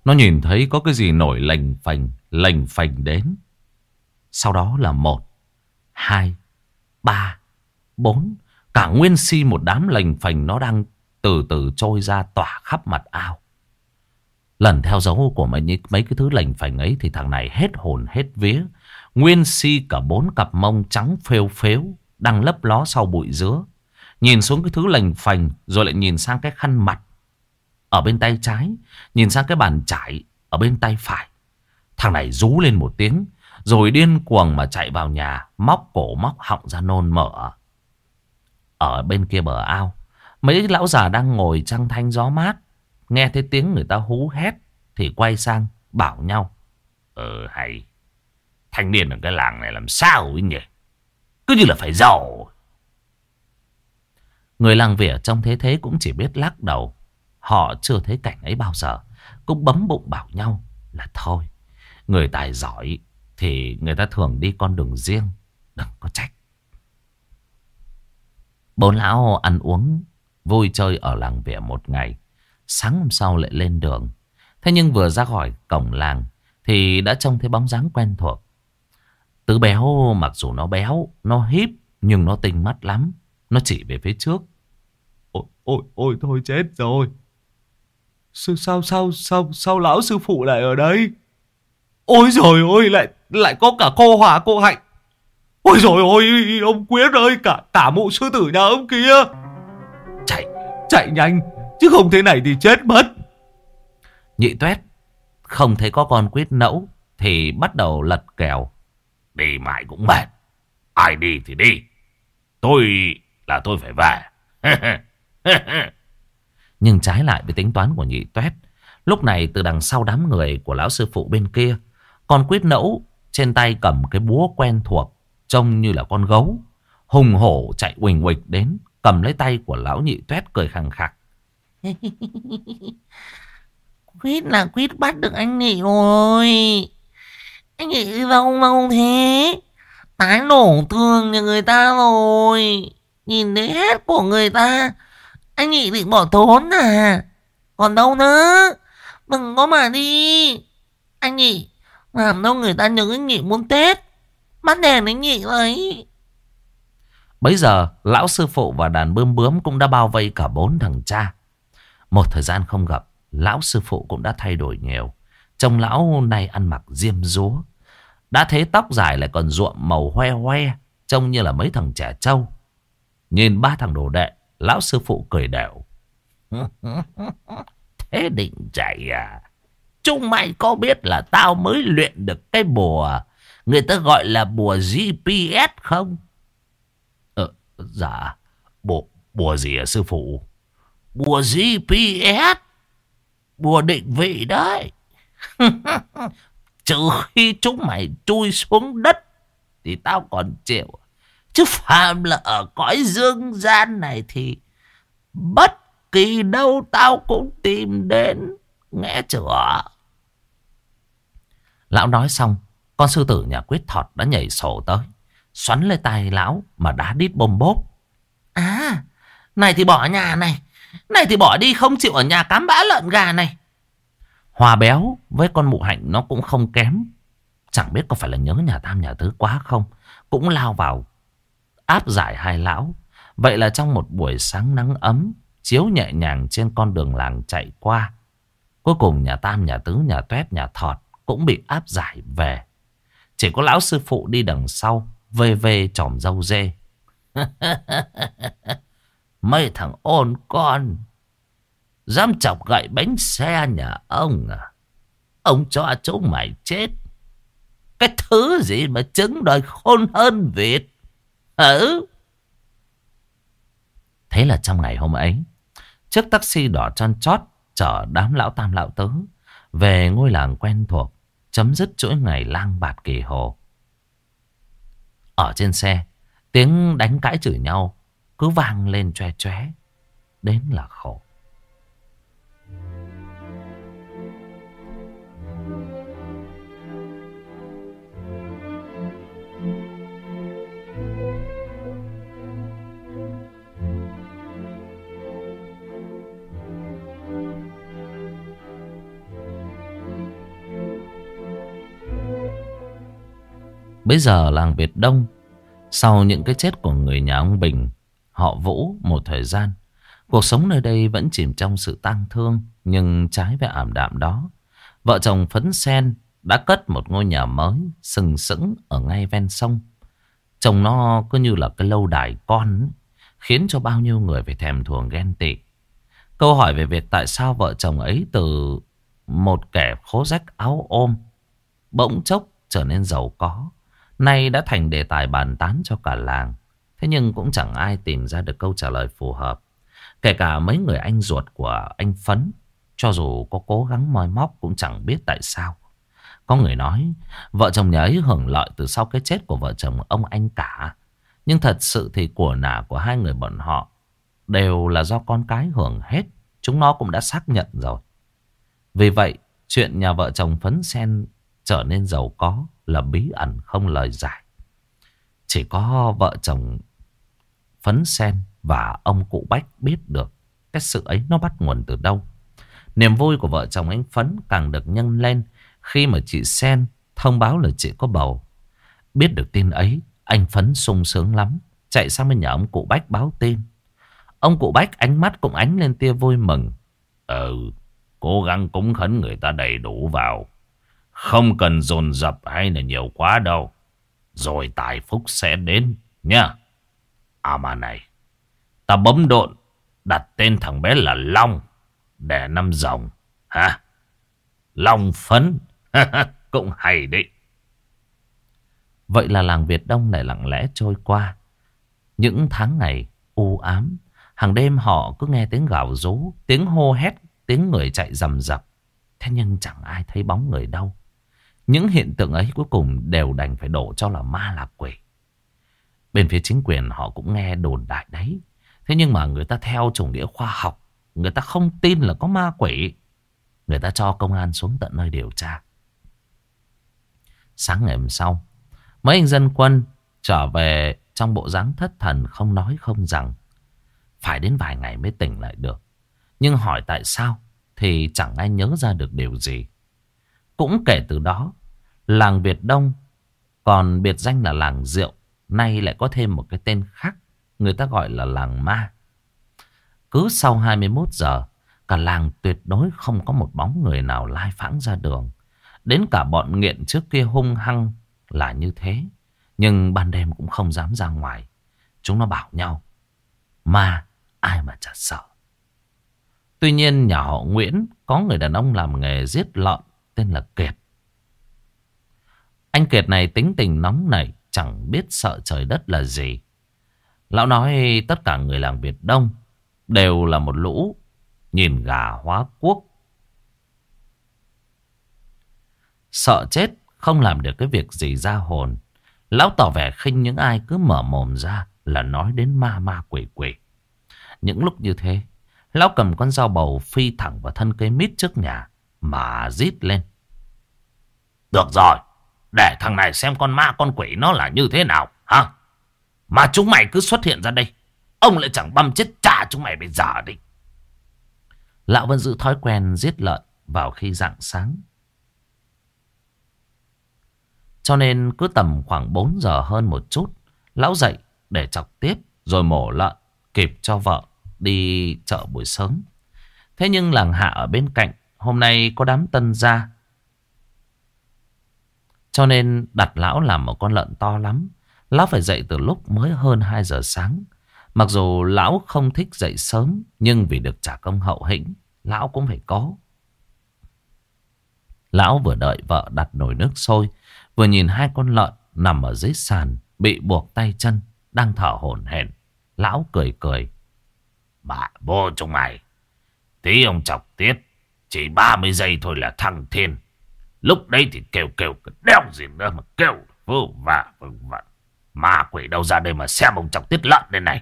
Nó nhìn thấy có cái gì nổi lành phành, lành phành đến. Sau đó là một, hai, ba, bốn. Cả nguyên si một đám lành phành nó đang từ từ trôi ra tỏa khắp mặt ao. Lần theo dấu của mấy, mấy cái thứ lành phành ấy thì thằng này hết hồn hết vía. Nguyên si cả bốn cặp mông trắng phêu phếu đang lấp ló sau bụi dứa. Nhìn xuống cái thứ lành phành rồi lại nhìn sang cái khăn mặt ở bên tay trái, nhìn sang cái bàn chải ở bên tay phải. Thằng này rú lên một tiếng, rồi điên cuồng mà chạy vào nhà, móc cổ móc họng ra nôn mỡ. Ở bên kia bờ ao, mấy lão già đang ngồi trăng thanh gió mát, nghe thấy tiếng người ta hú hét, thì quay sang bảo nhau. Ờ hay, thanh niên ở cái làng này làm sao ấy nhỉ? Cứ như là phải giàu. Người làng vỉa trong thế thế cũng chỉ biết lắc đầu. Họ chưa thấy cảnh ấy bao giờ. Cũng bấm bụng bảo nhau là thôi. Người tài giỏi thì người ta thường đi con đường riêng. Đừng có trách. Bốn lão ăn uống, vui chơi ở làng vỉa một ngày. Sáng hôm sau lại lên đường. Thế nhưng vừa ra khỏi cổng làng thì đã trông thấy bóng dáng quen thuộc. Tứ béo mặc dù nó béo, nó híp nhưng nó tinh mắt lắm. Nó chỉ về phía trước. Ôi, ôi, ôi thôi chết rồi. Sao, sao, sao, sao, sao lão sư phụ lại ở đây? Ôi rồi ôi, lại lại có cả cô Hòa cô Hạnh. Ôi rồi ôi, ông Quyết ơi, cả cả mụ sư tử nhà ông kia. Chạy, chạy nhanh, chứ không thế này thì chết mất. Nhị tuét, không thấy có con Quyết nẫu, thì bắt đầu lật kèo. Đi mãi cũng mệt. Ai đi thì đi. Tôi là tôi phải về. (laughs) Nhưng trái lại với tính toán của nhị tuét Lúc này từ đằng sau đám người của lão sư phụ bên kia Con quyết nẫu trên tay cầm cái búa quen thuộc, Trông như là con gấu. Hùng hổ chạy quỳnh quịch đến, Cầm lấy tay của lão nhị tuét cười khẳng khặc. (laughs) Quýt là quýt bắt được anh nhị rồi. Anh nhị lâu lâu thế, Tái nổ thương nhà người ta rồi. Nhìn thấy hết của người ta, Anh nhị định bỏ trốn à. Còn đâu nữa, Đừng có mà đi. Anh nhị làm đâu người ta nhớ cái nhị muốn Tết. Mắt đèn anh nhị đấy Bấy giờ, lão sư phụ và đàn bươm bướm cũng đã bao vây cả bốn thằng cha. Một thời gian không gặp, Lão sư phụ cũng đã thay đổi nhiều Trông lão nay ăn mặc diêm rúa Đã thế tóc dài lại còn ruộm màu hoe hoe, Trông như là mấy thằng trẻ trâu. Nhìn ba thằng đồ đệ, Lão sư phụ cười đều (laughs) Thế định chạy à? Chúng mày có biết là tao mới luyện được cái bùa Người ta gọi là bùa GPS không? Ờ dạ. Bùa, bùa gì à sư phụ? Bùa GPS Bùa định vị đấy. (laughs) Trừ khi chúng mày chui xuống đất Thì tao còn chịu. Chứ phàm là ở cõi dương gian này thì Bất kỳ đâu tao cũng tìm đến Nghe chưa Lão nói xong Con sư tử nhà quyết thọt đã nhảy sổ tới Xoắn lên tay lão Mà đá đít bôm bốp À Này thì bỏ nhà này Này thì bỏ đi không chịu ở nhà cám bã lợn gà này Hòa béo với con mụ hạnh nó cũng không kém Chẳng biết có phải là nhớ nhà tam nhà tứ quá không Cũng lao vào áp giải hai lão. Vậy là trong một buổi sáng nắng ấm, chiếu nhẹ nhàng trên con đường làng chạy qua. Cuối cùng nhà Tam, nhà Tứ, nhà Tuét, nhà Thọt cũng bị áp giải về. Chỉ có lão sư phụ đi đằng sau, vê vê tròm dâu dê. (laughs) Mấy thằng ôn con, dám chọc gậy bánh xe nhà ông à? Ông cho chúng mày chết. Cái thứ gì mà trứng đòi khôn hơn Việt. Ừ. Thế là trong ngày hôm ấy, chiếc taxi đỏ tròn chót chở đám lão tam lão tứ về ngôi làng quen thuộc, chấm dứt chuỗi ngày lang bạt kỳ hồ. Ở trên xe, tiếng đánh cãi chửi nhau cứ vang lên choe choé, đến là khổ. Bây giờ làng Việt Đông, Sau những cái chết của người nhà ông Bình, Họ Vũ một thời gian, Cuộc sống nơi đây vẫn chìm trong sự tang thương, Nhưng trái với ảm đạm đó, Vợ chồng Phấn Sen đã cất một ngôi nhà mới Sừng sững ở ngay ven sông. Trông nó cứ như là cái lâu đài con Khiến cho bao nhiêu người phải thèm thuồng ghen tị. Câu hỏi về việc tại sao vợ chồng ấy từ một kẻ khố rách áo ôm, Bỗng chốc trở nên giàu có. Nay đã thành đề tài bàn tán cho cả làng. Thế nhưng cũng chẳng ai tìm ra được câu trả lời phù hợp. Kể cả mấy người anh ruột của anh Phấn. Cho dù có cố gắng moi móc cũng chẳng biết tại sao. Có người nói vợ chồng nhà ấy hưởng lợi từ sau cái chết của vợ chồng ông anh cả. Nhưng thật sự thì của nả của hai người bọn họ đều là do con cái hưởng hết. Chúng nó cũng đã xác nhận rồi. Vì vậy, chuyện nhà vợ chồng Phấn Sen trở nên giàu có là bí ẩn không lời giải. Chỉ có vợ chồng Phấn Sen và ông cụ Bách biết được cái sự ấy nó bắt nguồn từ đâu. Niềm vui của vợ chồng anh Phấn càng được nhân lên khi mà chị Sen thông báo là chị có bầu. Biết được tin ấy, anh Phấn sung sướng lắm, chạy sang bên nhà ông cụ Bách báo tin. Ông cụ Bách ánh mắt cũng ánh lên tia vui mừng. Ừ, cố gắng cúng khấn người ta đầy đủ vào. Không cần dồn dập hay là nhiều quá đâu. Rồi tài phúc sẽ đến nha. À mà này. Ta bấm độn. Đặt tên thằng bé là Long. Để năm rồng. Hả? Long phấn. Cũng hay đấy. Vậy là làng Việt Đông lại lặng lẽ trôi qua. Những tháng ngày u ám. Hàng đêm họ cứ nghe tiếng gào rú, tiếng hô hét, tiếng người chạy rầm rập. Thế nhưng chẳng ai thấy bóng người đâu. Những hiện tượng ấy cuối cùng đều đành phải đổ cho là ma là quỷ. Bên phía chính quyền họ cũng nghe đồn đại đấy. Thế nhưng mà người ta theo chủ nghĩa khoa học. Người ta không tin là có ma quỷ. Người ta cho công an xuống tận nơi điều tra. Sáng ngày hôm sau, mấy anh dân quân trở về trong bộ dáng thất thần không nói không rằng. Phải đến vài ngày mới tỉnh lại được. Nhưng hỏi tại sao thì chẳng ai nhớ ra được điều gì. Cũng kể từ đó, làng Việt Đông còn biệt danh là làng rượu, nay lại có thêm một cái tên khác, người ta gọi là làng ma. Cứ sau 21 giờ, cả làng tuyệt đối không có một bóng người nào lai phãng ra đường. Đến cả bọn nghiện trước kia hung hăng là như thế. Nhưng ban đêm cũng không dám ra ngoài. Chúng nó bảo nhau. Ma, ai mà chả sợ. Tuy nhiên nhà họ Nguyễn có người đàn ông làm nghề giết lợn tên là Kiệt. Anh Kiệt này tính tình nóng nảy, chẳng biết sợ trời đất là gì. Lão nói tất cả người làng Việt Đông đều là một lũ nhìn gà hóa quốc. Sợ chết không làm được cái việc gì ra hồn. Lão tỏ vẻ khinh những ai cứ mở mồm ra là nói đến ma ma quỷ quỷ. Những lúc như thế, lão cầm con dao bầu phi thẳng vào thân cây mít trước nhà mà rít lên. Được rồi, để thằng này xem con ma con quỷ nó là như thế nào, hả? Mà chúng mày cứ xuất hiện ra đây, ông lại chẳng băm chết cha chúng mày bây giờ đi. Lão vẫn giữ thói quen giết lợn vào khi rạng sáng. Cho nên cứ tầm khoảng 4 giờ hơn một chút, lão dậy để chọc tiếp rồi mổ lợn kịp cho vợ đi chợ buổi sớm. Thế nhưng làng hạ ở bên cạnh hôm nay có đám tân gia. Cho nên đặt lão làm một con lợn to lắm. Lão phải dậy từ lúc mới hơn 2 giờ sáng. Mặc dù lão không thích dậy sớm nhưng vì được trả công hậu hĩnh, lão cũng phải có. Lão vừa đợi vợ đặt nồi nước sôi Vừa nhìn hai con lợn nằm ở dưới sàn, bị buộc tay chân, đang thở hổn hển. Lão cười cười. Bà vô trong mày. Tí ông chọc tiết. Chỉ 30 giây thôi là thăng thiên. Lúc đấy thì kêu kêu đeo gì nữa mà kêu vô vả vâng vả. Ma quỷ đâu ra đây mà xem ông chọc tiết lợn đây này.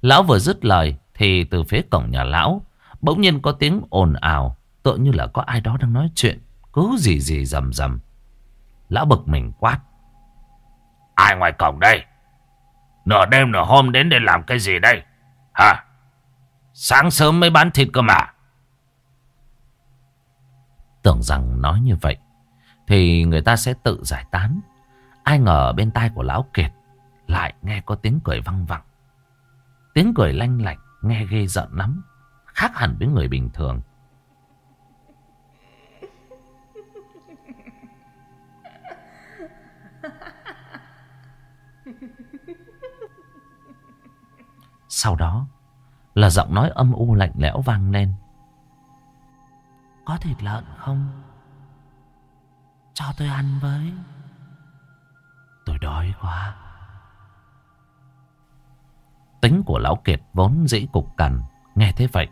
Lão vừa dứt lời thì từ phía cổng nhà lão bỗng nhiên có tiếng ồn ào tựa như là có ai đó đang nói chuyện cứ gì gì rầm rầm. Lão bực mình quát. Ai ngoài cổng đây? Nửa đêm nửa hôm đến đây làm cái gì đây? Hả? Sáng sớm mới bán thịt cơ mà. Tưởng rằng nói như vậy thì người ta sẽ tự giải tán. Ai ngờ bên tai của lão Kiệt lại nghe có tiếng cười văng vẳng. Tiếng cười lanh lạnh, nghe ghê giận lắm. Khác hẳn với người bình thường. Sau đó là giọng nói âm u lạnh lẽo vang lên. Có thịt lợn không? Cho tôi ăn với. Tôi đói quá. Tính của lão Kiệt vốn dĩ cục cằn. Nghe thế vậy,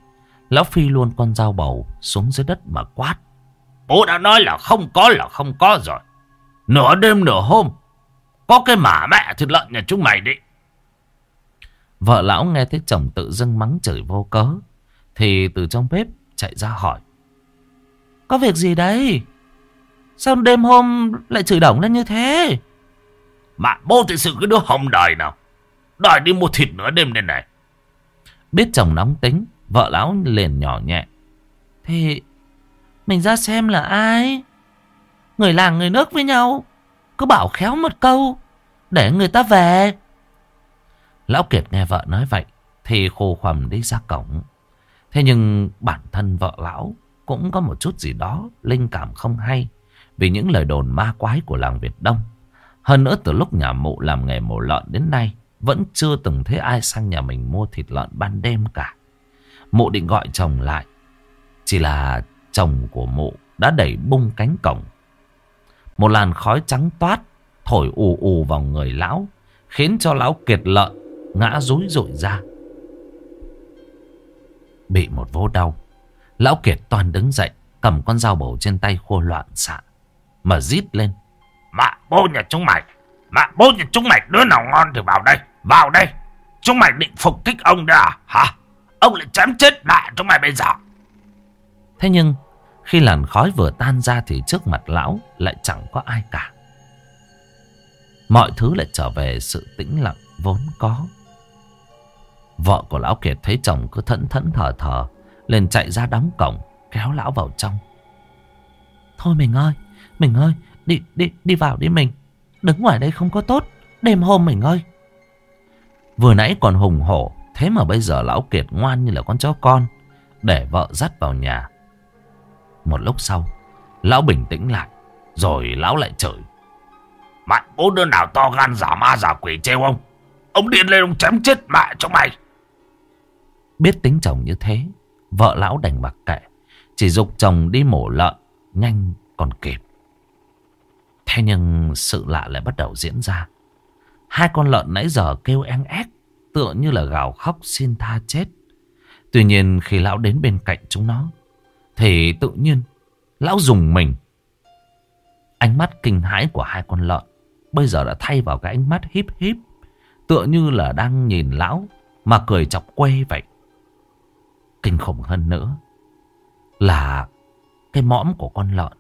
lão phi luôn con dao bầu xuống dưới đất mà quát. Bố đã nói là không có là không có rồi. Nửa đêm nửa hôm, có cái mả mẹ thịt lợn nhà chúng mày đi. Vợ lão nghe thấy chồng tự dưng mắng chửi vô cớ. Thì từ trong bếp chạy ra hỏi. Có việc gì đấy? Sao đêm hôm lại chửi đổng lên như thế? Mà bố thực sự cái đứa hồng đời nào. Đòi đi mua thịt nữa đêm đây này. Biết chồng nóng tính, vợ lão liền nhỏ nhẹ. Thì mình ra xem là ai? Người làng người nước với nhau. Cứ bảo khéo một câu. Để người ta về. Lão Kiệt nghe vợ nói vậy thì khô khoằm đi ra cổng. Thế nhưng bản thân vợ lão cũng có một chút gì đó linh cảm không hay vì những lời đồn ma quái của làng Việt Đông. Hơn nữa, từ lúc nhà mụ làm nghề mổ lợn đến nay, vẫn chưa từng thấy ai sang nhà mình mua thịt lợn ban đêm cả. Mụ định gọi chồng lại. Chỉ là chồng của mụ đã đẩy bung cánh cổng. Một làn khói trắng toát thổi ù ù vào người lão, khiến cho lão kiệt lợn, ngã rúi rội ra. Bị một vố đau Lão Kiệt toàn đứng dậy Cầm con dao bầu trên tay khô loạn xạ Mà rít lên. Mà bố nhà chúng mày Mà bố nhà chúng mày đứa nào ngon thì vào đây Vào đây. Chúng mày định phục kích ông đấy à? Hả? Ông lại chém chết lại chúng mày bây giờ. Thế nhưng Khi làn khói vừa tan ra Thì trước mặt lão lại chẳng có ai cả. Mọi thứ lại trở về sự tĩnh lặng vốn có. Vợ của lão Kiệt thấy chồng cứ thẫn thẫn thờ thờ liền chạy ra đóng cổng, Kéo lão vào trong. Thôi mình ơi Mình ơi, Đi đi đi vào đi mình. Đứng ngoài đây không có tốt, Đêm hôm mình ơi. Vừa nãy còn hùng hổ, Thế mà bây giờ lão Kiệt ngoan như là con chó con, Để vợ dắt vào nhà. Một lúc sau, Lão bình tĩnh lại, Rồi lão lại chửi. Mày bố đứa nào to gan, giả ma, giả quỷ treo ông? Ông điên lên, ông chém chết mẹ cho mày. Biết tính chồng như thế Vợ lão đành mặc kệ, Chỉ dục chồng đi mổ lợn, Nhanh còn kịp. Thế nhưng sự lạ lại bắt đầu diễn ra. Hai con lợn nãy giờ kêu en ép Tựa như là gào khóc xin tha chết. Tuy nhiên khi lão đến bên cạnh chúng nó, Thì tự nhiên Lão dùng mình. Ánh mắt kinh hãi của hai con lợn Bây giờ đã thay vào cái ánh mắt híp híp, Tựa như là đang nhìn lão Mà cười chọc quê vậy. Kinh khủng hơn nữa Là Cái mõm của con lợn.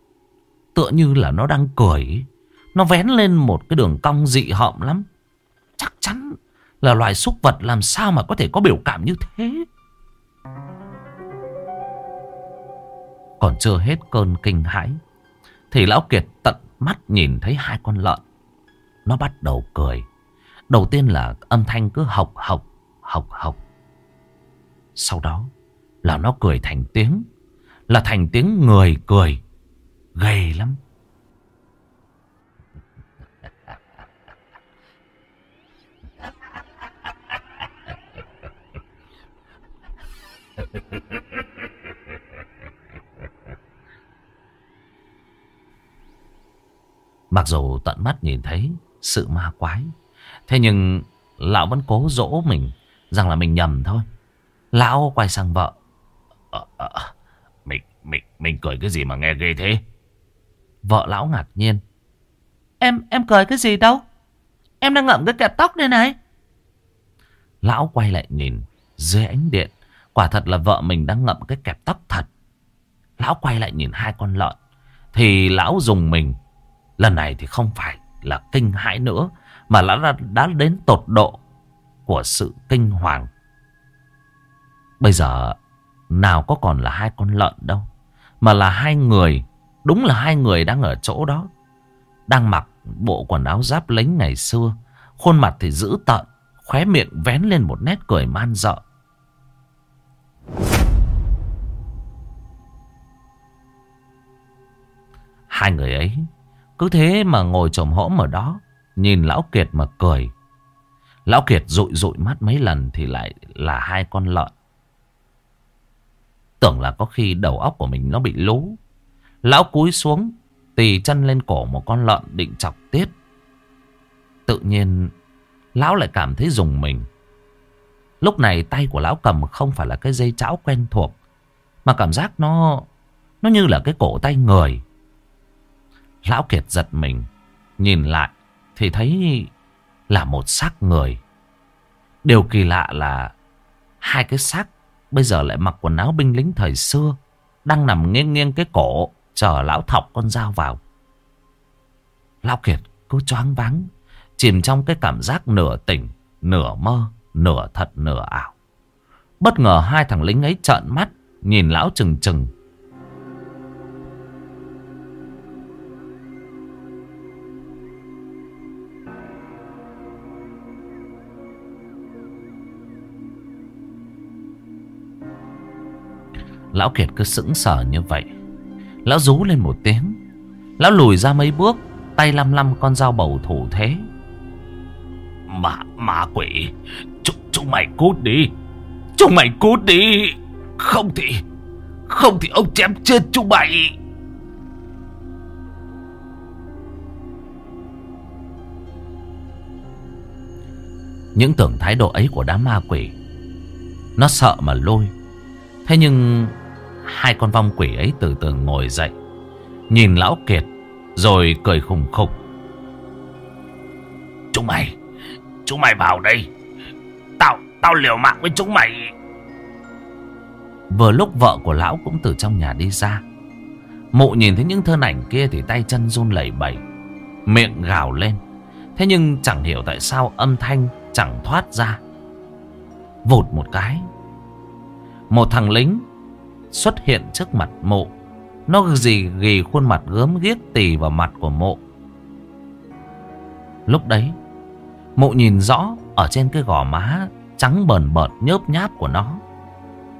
Tựa như là nó đang cười, Nó vén lên một cái đường cong dị hợm lắm. Chắc chắn là loài súc vật làm sao mà có thể có biểu cảm như thế. Còn chưa hết cơn kinh hãi, Thì Lão Kiệt tận mắt nhìn thấy hai con lợn. Nó bắt đầu cười. Đầu tiên là âm thanh cứ học học học học. Sau đó là nó cười thành tiếng, Là thành tiếng người cười. Ghê lắm. Mặc dù tận mắt nhìn thấy sự ma quái, Thế nhưng Lão vẫn cố dỗ mình Rằng là mình nhầm thôi. Lão quay sang vợ à, à, mình, mình, mình cười cái gì mà nghe ghê thế? Vợ lão ngạc nhiên. Em em cười cái gì đâu? Em đang ngậm cái kẹp tóc đây này. Lão quay lại nhìn Dưới ánh điện. Quả thật là vợ mình đang ngậm cái kẹp tóc thật. Lão quay lại nhìn hai con lợn. Thì lão dùng mình. Lần này thì không phải là kinh hãi nữa Mà lão đã, đã đến tột độ Của sự kinh hoàng. Bây giờ nào có còn là hai con lợn đâu, Mà là hai người, Đúng là hai người đang ở chỗ đó, Đang mặc bộ quần áo giáp lính ngày xưa, Khuôn mặt thì dữ tợn, Khóe miệng vén lên một nét cười man dợ. Hai người ấy cứ thế mà ngồi trồm hõm ở đó, Nhìn Lão Kiệt mà cười. Lão Kiệt rụi rụi mắt mấy lần Thì lại là hai con lợn. Tưởng là có khi đầu óc của mình nó bị lú Lão cúi xuống, Tì chân lên cổ một con lợn định chọc tiết. Tự nhiên, Lão lại cảm thấy dùng mình. Lúc này tay của lão cầm không phải là cái dây chảo quen thuộc, Mà cảm giác nó Nó như là cái cổ tay người. Lão Kiệt giật mình, Nhìn lại Thì thấy là một xác người. Điều kỳ lạ là Hai cái xác Bây giờ lại mặc quần áo binh lính thời xưa, Đang nằm nghiêng nghiêng cái cổ, Chờ lão thọc con dao vào. Lão Kiệt cứ choáng váng, Chìm trong cái cảm giác nửa tỉnh, Nửa mơ, Nửa thật, nửa ảo. Bất ngờ hai thằng lính ấy trợn mắt, Nhìn lão chừng chừng Lão Kiệt cứ sững sờ như vậy. Lão rú lên một tiếng. Lão lùi ra mấy bước Tay lăm lăm con dao bầu thủ thế. Mà, mà quỷ Chúng, chúng mày cút đi. Chúng mày cút đi. Không thì Không thì ông chém chết chúng mày. Những tưởng thái độ ấy của đám ma quỷ Nó sợ mà lôi. Thế nhưng hai con vong quỷ ấy từ từ ngồi dậy. Nhìn lão Kiệt rồi cười khùng khục. Chúng mày, chúng mày vào đây. Tao, tao liều mạng với chúng mày. Vừa lúc vợ của lão cũng từ trong nhà đi ra. Mụ nhìn thấy những thân ảnh kia thì tay chân run lẩy bẩy. Miệng gào lên. Thế nhưng chẳng hiểu tại sao âm thanh chẳng thoát ra. Vụt một cái. Một thằng lính xuất hiện trước mặt mộ. Nó gì ghi khuôn mặt gớm ghiếc tì vào mặt của mộ. Lúc đấy, mộ nhìn rõ ở trên cái gò má trắng bờn bợt nhớp nháp của nó.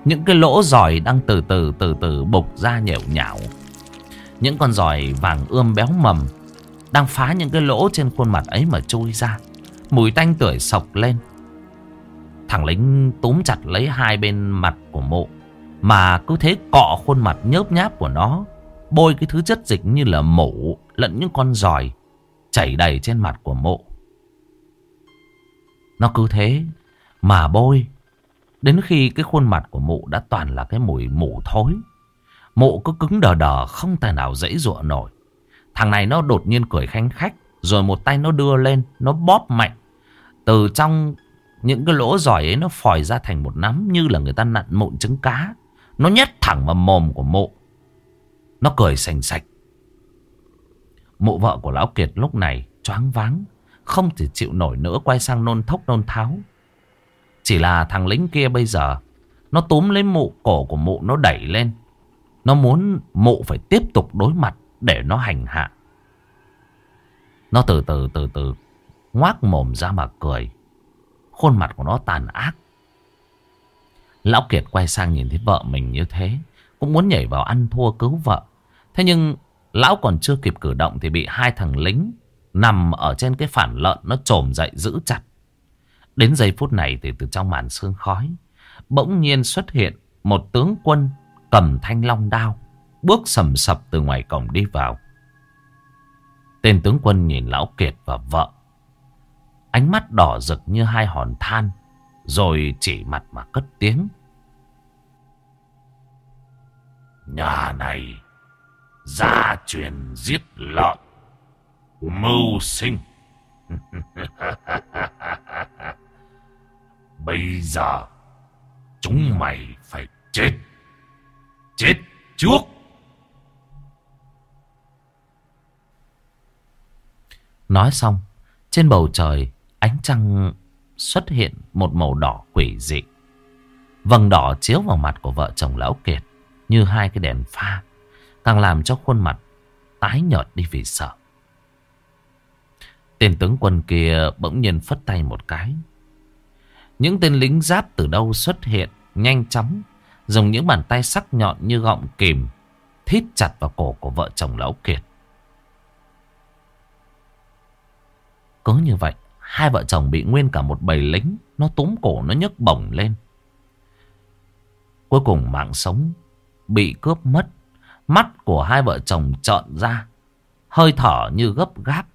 Những cái lỗ giỏi đang từ từ từ từ bục ra nhẻo nhảo. Những con giỏi vàng ươm béo mầm đang phá những cái lỗ trên khuôn mặt ấy mà chui ra. Mùi tanh tưởi sộc lên. Thằng lính túm chặt lấy hai bên mặt của mộ. Mà cứ thế cọ khuôn mặt nhớp nháp của nó. Bôi cái thứ chất dịch như là mủ lẫn những con giòi chảy đầy trên mặt của mộ. Nó cứ thế mà bôi. Đến khi cái khuôn mặt của mụ đã toàn là cái mùi mủ thối. Mụ cứ cứng đờ đờ, không tài nào dễ dụa nổi. Thằng này nó đột nhiên cười khanh khách. Rồi một tay nó đưa lên. Nó bóp mạnh. Từ trong những cái lỗ giỏi ấy nó phòi ra thành một nắm như là người ta nặn mụn trứng cá. Nó nhét thẳng vào mồm của mụ. Nó cười sành sạch. Mụ vợ của Lão Kiệt lúc này choáng váng. Không thể chịu nổi nữa quay sang nôn thốc nôn tháo. Chỉ là thằng lính kia bây giờ, Nó túm lấy mụ, cổ của mụ nó đẩy lên Nó muốn mụ phải tiếp tục đối mặt Để nó hành hạ Nó từ từ từ từ, Ngoác mồm ra mà cười Khuôn mặt của nó tàn ác Lão Kiệt quay sang nhìn thấy vợ mình như thế, Cũng muốn nhảy vào ăn thua cứu vợ. Thế nhưng Lão còn chưa kịp cử động Thì bị hai thằng lính Nằm ở trên cái phản lợn Nó trồm dậy giữ chặt. Đến giây phút này thì từ trong màn sương khói, Bỗng nhiên xuất hiện Một tướng quân cầm thanh long đao, Bước sầm sập từ ngoài cổng đi vào. Tên tướng quân nhìn Lão Kiệt và vợ, Ánh mắt đỏ rực như hai hòn than. Rồi chỉ mặt mà cất tiếng. Nhà này, Gia truyền giết lợn, Mưu sinh. (laughs) Bây giờ, Chúng mày phải chết. Chết trước. Nói xong, Trên bầu trời, Ánh trăng xuất hiện một màu đỏ quỷ dị. Vầng đỏ chiếu vào mặt của vợ chồng lão kiệt Như hai cái đèn pha Càng làm cho khuôn mặt Tái nhợt đi vì sợ. Tên tướng quân kia bỗng nhiên phất tay một cái. Những tên lính giáp từ đâu xuất hiện nhanh chóng, dùng những bàn tay sắc nhọn như gọng kìm, thít chặt vào cổ của vợ chồng lão Kiệt. Cứ như vậy, hai vợ chồng bị nguyên cả một bầy lính, nó túm cổ nó nhấc bổng lên. Cuối cùng mạng sống bị cướp mất, mắt của hai vợ chồng trợn ra, hơi thở như gấp gáp.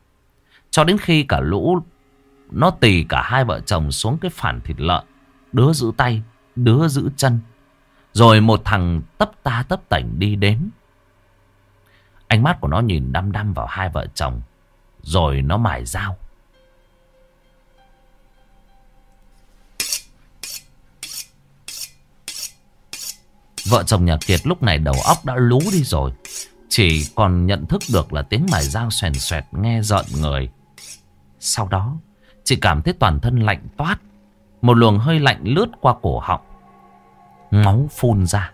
Cho đến khi cả lũ nó tì cả hai vợ chồng xuống cái phản thịt lợn. Đứa giữ tay, đứa giữ chân. Rồi một thằng tấp ta tấp tảnh đi đến. Ánh mắt của nó nhìn đăm đăm vào hai vợ chồng. Rồi nó mài dao. Vợ chồng nhà Kiệt lúc này đầu óc đã lú đi rồi. Chỉ còn nhận thức được là tiếng mài dao xoèn xoẹt nghe giận người. Sau đó, Chị cảm thấy toàn thân lạnh toát. Một luồng hơi lạnh lướt qua cổ họng. Máu phun ra.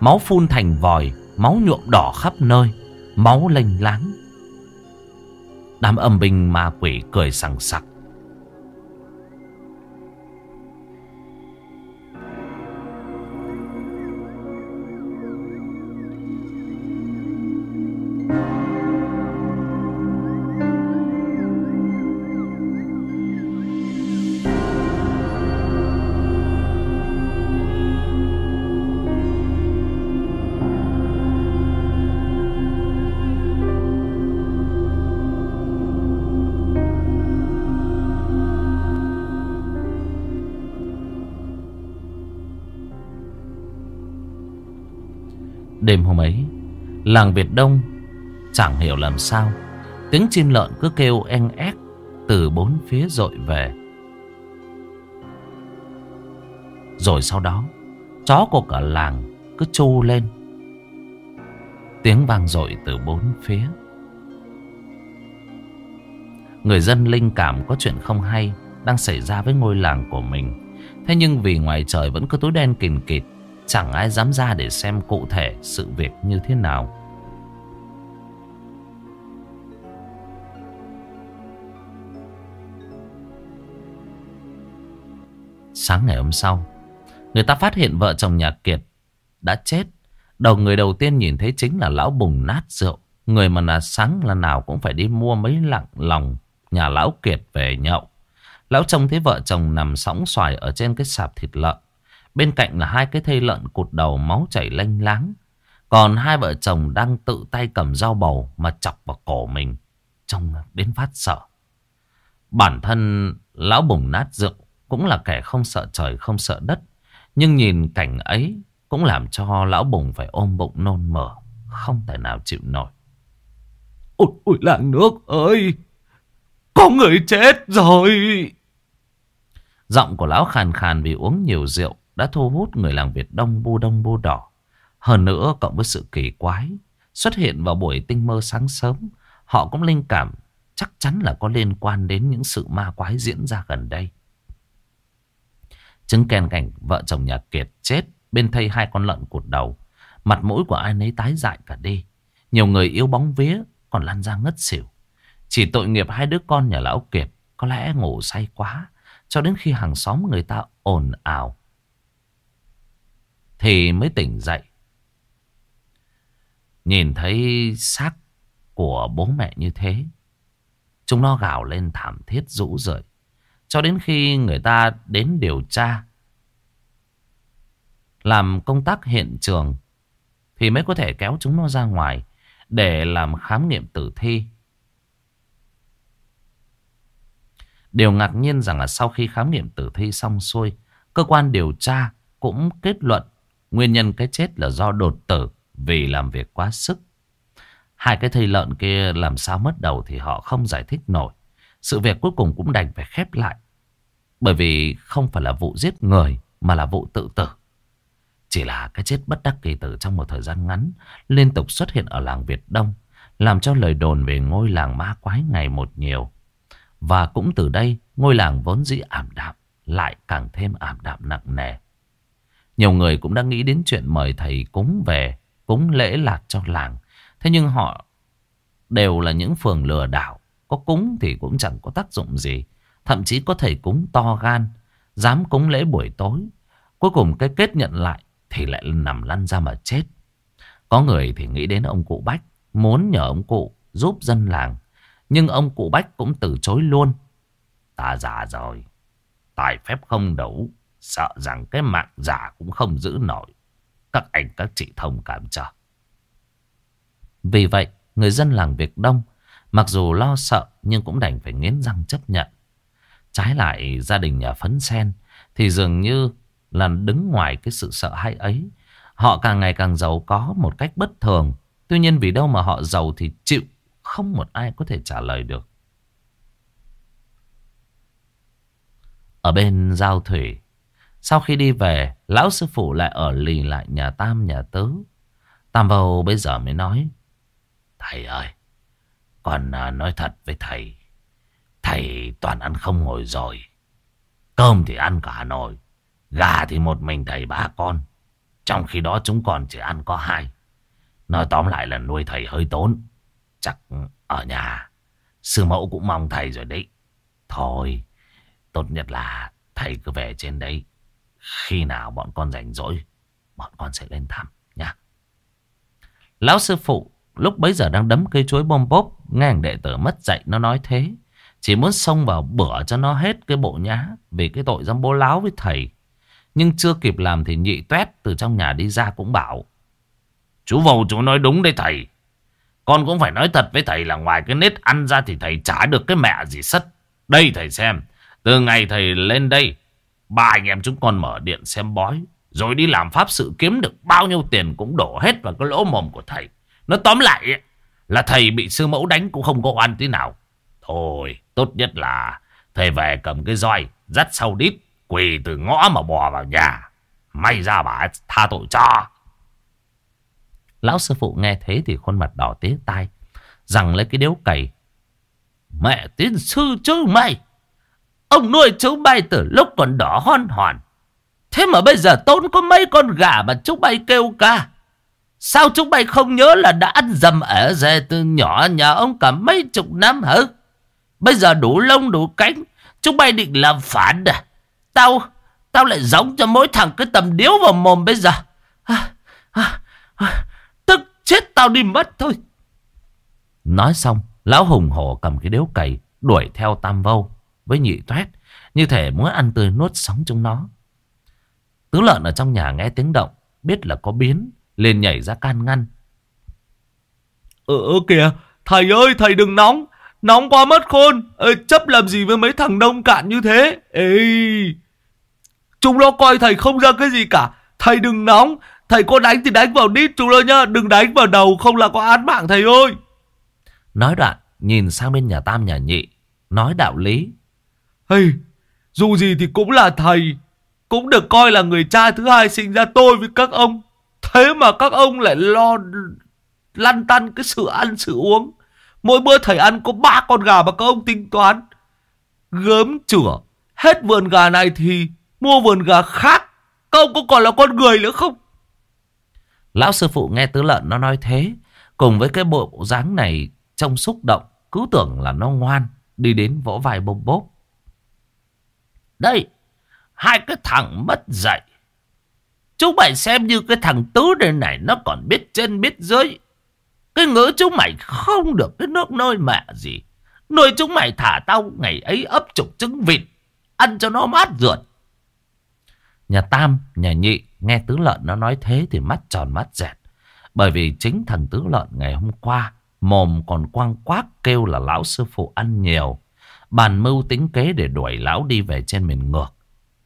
Máu phun thành vòi. Máu nhuộm đỏ khắp nơi. Máu lênh láng. Đám âm binh ma quỷ cười sằng sặc. Hôm ấy. Làng Việt Đông Chẳng hiểu làm sao. Tiếng chim lợn cứ kêu en ép Từ bốn phía dội về. Rồi sau đó, Chó của cả làng cứ chu lên. Tiếng vang dội từ bốn phía. Người dân linh cảm có chuyện không hay Đang xảy ra với ngôi làng của mình. Thế nhưng vì ngoài trời vẫn có tối đen kìn kịt Chẳng ai dám ra để xem cụ thể sự việc như thế nào. Sáng ngày hôm sau, Người ta phát hiện vợ chồng nhà Kiệt Đã chết. Đầu người đầu tiên nhìn thấy chính là lão bùng nát rượu, Người mà là sáng là nào cũng phải đi mua mấy lặng lòng Nhà lão Kiệt về nhậu. Lão trông thấy vợ chồng nằm sóng xoài Ở trên cái sạp thịt lợn Bên cạnh là hai cái thây lợn cụt đầu máu chảy lanh láng Còn hai vợ chồng đang tự tay cầm dao bầu Mà chọc vào cổ mình Trông đến phát sợ. Bản thân lão bùng nát rượu Cũng là kẻ không sợ trời không sợ đất Nhưng nhìn cảnh ấy Cũng làm cho lão bùng phải ôm bụng nôn mửa Không thể nào chịu nổi. Ôi, ôi làng nước ơi Có người chết rồi. Giọng của lão khàn khàn vì uống nhiều rượu đã thu hút người làng Việt Đông bu đông bu đỏ Hơn nữa, cộng với sự kỳ quái, Xuất hiện vào buổi tinh mơ sáng sớm, Họ cũng linh cảm Chắc chắn là có liên quan đến những sự ma quái diễn ra gần đây Chứng kèn cảnh vợ chồng nhà Kiệt chết, bên thây hai con lợn cụt đầu. Mặt mũi của ai nấy tái dại cả đi. Nhiều người yếu bóng vía, còn lăn ra ngất xỉu. Chỉ tội nghiệp hai đứa con nhà lão Kiệt có lẽ ngủ say quá. Cho đến khi hàng xóm người ta ồn ào. Thì mới tỉnh dậy. Nhìn thấy xác của bố mẹ như thế. Chúng nó gào lên thảm thiết rũ rượi. Cho đến khi người ta đến điều tra, Làm công tác hiện trường, Thì mới có thể kéo chúng nó ra ngoài Để làm khám nghiệm tử thi Điều ngạc nhiên rằng là sau khi khám nghiệm tử thi xong xuôi, Cơ quan điều tra cũng kết luận Nguyên nhân cái chết là do đột tử Vì làm việc quá sức Hai cái thây lợn kia làm sao mất đầu thì họ không giải thích nổi sự việc cuối cùng cũng đành phải khép lại. Bởi vì không phải là vụ giết người, mà là vụ tự tử. Chỉ là cái chết bất đắc kỳ tử trong một thời gian ngắn liên tục xuất hiện ở làng Việt Đông. Làm cho lời đồn về ngôi làng ma quái ngày một nhiều. Và cũng từ đây, ngôi làng vốn dĩ ảm đạm lại càng thêm ảm đạm nặng nề. Nhiều người cũng đã nghĩ đến chuyện mời thầy cúng về, cúng lễ lạc cho làng. Thế nhưng họ đều là những phường lừa đảo có cúng thì cũng chẳng có tác dụng gì. Thậm chí có thầy cúng to gan. Dám cúng lễ buổi tối. Cuối cùng cái kết nhận lại thì lại nằm lăn ra mà chết. Có người thì nghĩ đến ông cụ Bách. Muốn nhờ ông cụ giúp dân làng. Nhưng ông cụ Bách cũng từ chối luôn. Ta già rồi. Tài phép không đủ. Sợ rằng cái mạng giả cũng không giữ nổi. Các anh các chị thông cảm cho. Vì vậy, người dân làng Việt Đông Mặc dù lo sợ nhưng cũng đành phải nghiến răng chấp nhận. Trái lại gia đình nhà Phấn Sen thì dường như là đứng ngoài cái sự sợ hãi ấy. Họ càng ngày càng giàu có một cách bất thường. Tuy nhiên vì đâu mà họ giàu thì chịu. Không một ai có thể trả lời được. Ở bên giao thủy. Sau khi đi về. Lão sư phụ lại ở lì lại nhà Tam nhà Tứ. Tam bầu bây giờ mới nói. Thầy ơi. Còn à, nói thật với thầy, thầy toàn ăn không ngồi rồi. Cơm thì ăn cả nồi, gà thì một mình thầy ba con. Trong khi đó chúng còn chỉ ăn có hai. Nói tóm lại là nuôi thầy hơi tốn. Chắc ở nhà, sư mẫu cũng mong thầy rồi đấy. Thôi, tốt nhất là thầy cứ về trên đấy. Khi nào bọn con rảnh rỗi, bọn con sẽ lên thăm nha. Lão sư phụ Lúc bấy giờ đang đấm cây chuối bom bốp Nghe đệ tử mất dạy nó nói thế Chỉ muốn xông vào bữa cho nó hết cái bộ nhá Vì cái tội dám bố láo với thầy. Nhưng chưa kịp làm thì nhị tuét Từ trong nhà đi ra cũng bảo Chú vầu chú nói đúng đấy thầy. Con cũng phải nói thật với thầy là ngoài cái nết ăn ra thì thầy trả được cái mẹ gì sất. Đây thầy xem Từ ngày thầy lên đây Ba anh em chúng con mở điện xem bói Rồi đi làm pháp sự kiếm được bao nhiêu tiền cũng đổ hết vào cái lỗ mồm của thầy. Nó tóm lại là thầy bị sư mẫu đánh cũng không có oan tí nào. Thôi, tốt nhất là thầy về cầm cái roi, dắt sau đít, quỳ từ ngõ mà bò vào nhà. May ra bà tha tội cho. Lão sư phụ nghe thế thì khuôn mặt đỏ tía tai. Rằng lấy cái điếu cày. Mẹ tiên sư chứ mày. Ông nuôi chú bay từ lúc còn đỏ hon hòn. Thế mà bây giờ tốn có mấy con gà mà chú bay kêu ca. Sao chú bay không nhớ là đã ăn dầm ở dề từ nhỏ nhà ông cả mấy chục năm hả? Bây giờ đủ lông đủ cánh. Chú bay định làm phản à? Tao, tao lại giống cho mỗi thằng cái tầm điếu vào mồm bây giờ. À, à, à, tức chết tao đi mất thôi. Nói xong, lão hùng hổ cầm cái điếu cày đuổi theo tam vâu với nhị toét. Như thể muốn ăn tươi nuốt sống chúng nó. Tứ lợn ở trong nhà nghe tiếng động, biết là có biến, liền nhảy ra can ngăn. Ờ, ờ kìa, thầy ơi, thầy đừng nóng, nóng quá mất khôn, ờ, chấp làm gì với mấy thằng nông cạn như thế. Ê, chúng nó coi thầy không ra cái gì cả, thầy đừng nóng, thầy có đánh thì đánh vào đít chúng nó nhá, đừng đánh vào đầu, không là có án mạng thầy ơi. Nói đoạn, nhìn sang bên nhà tam nhà nhị, nói đạo lý. Hey, dù gì thì cũng là thầy, cũng được coi là người cha thứ hai sinh ra tôi với các ông. Thế mà các ông lại lo lăn tăn cái sự ăn sự uống. Mỗi bữa thầy ăn có ba con gà mà các ông tính toán. Gớm chửa, hết vườn gà này thì mua vườn gà khác. Các ông có còn là con người nữa không? Lão sư phụ nghe tứ lợn nó nói thế. Cùng với cái bộ dáng này trông xúc động. Cứ tưởng là nó ngoan. Đi đến vỗ vai bông bốp. Đây, hai cái thằng mất dạy. Chúng mày xem như cái thằng Tứ đây này nó còn biết trên biết dưới. Cái ngữ chúng mày không được cái nước nôi mẹ gì. Nuôi chúng mày thả tao ngày ấy ấp chục trứng vịt. Ăn cho nó mát ruột. Nhà Tam, nhà Nhị nghe Tứ Lợn nó nói thế thì mắt tròn mắt dẹt. Bởi vì chính thằng Tứ Lợn ngày hôm qua mồm còn quang quác kêu là lão sư phụ ăn nhiều. Bàn mưu tính kế để đuổi lão đi về trên miền ngược.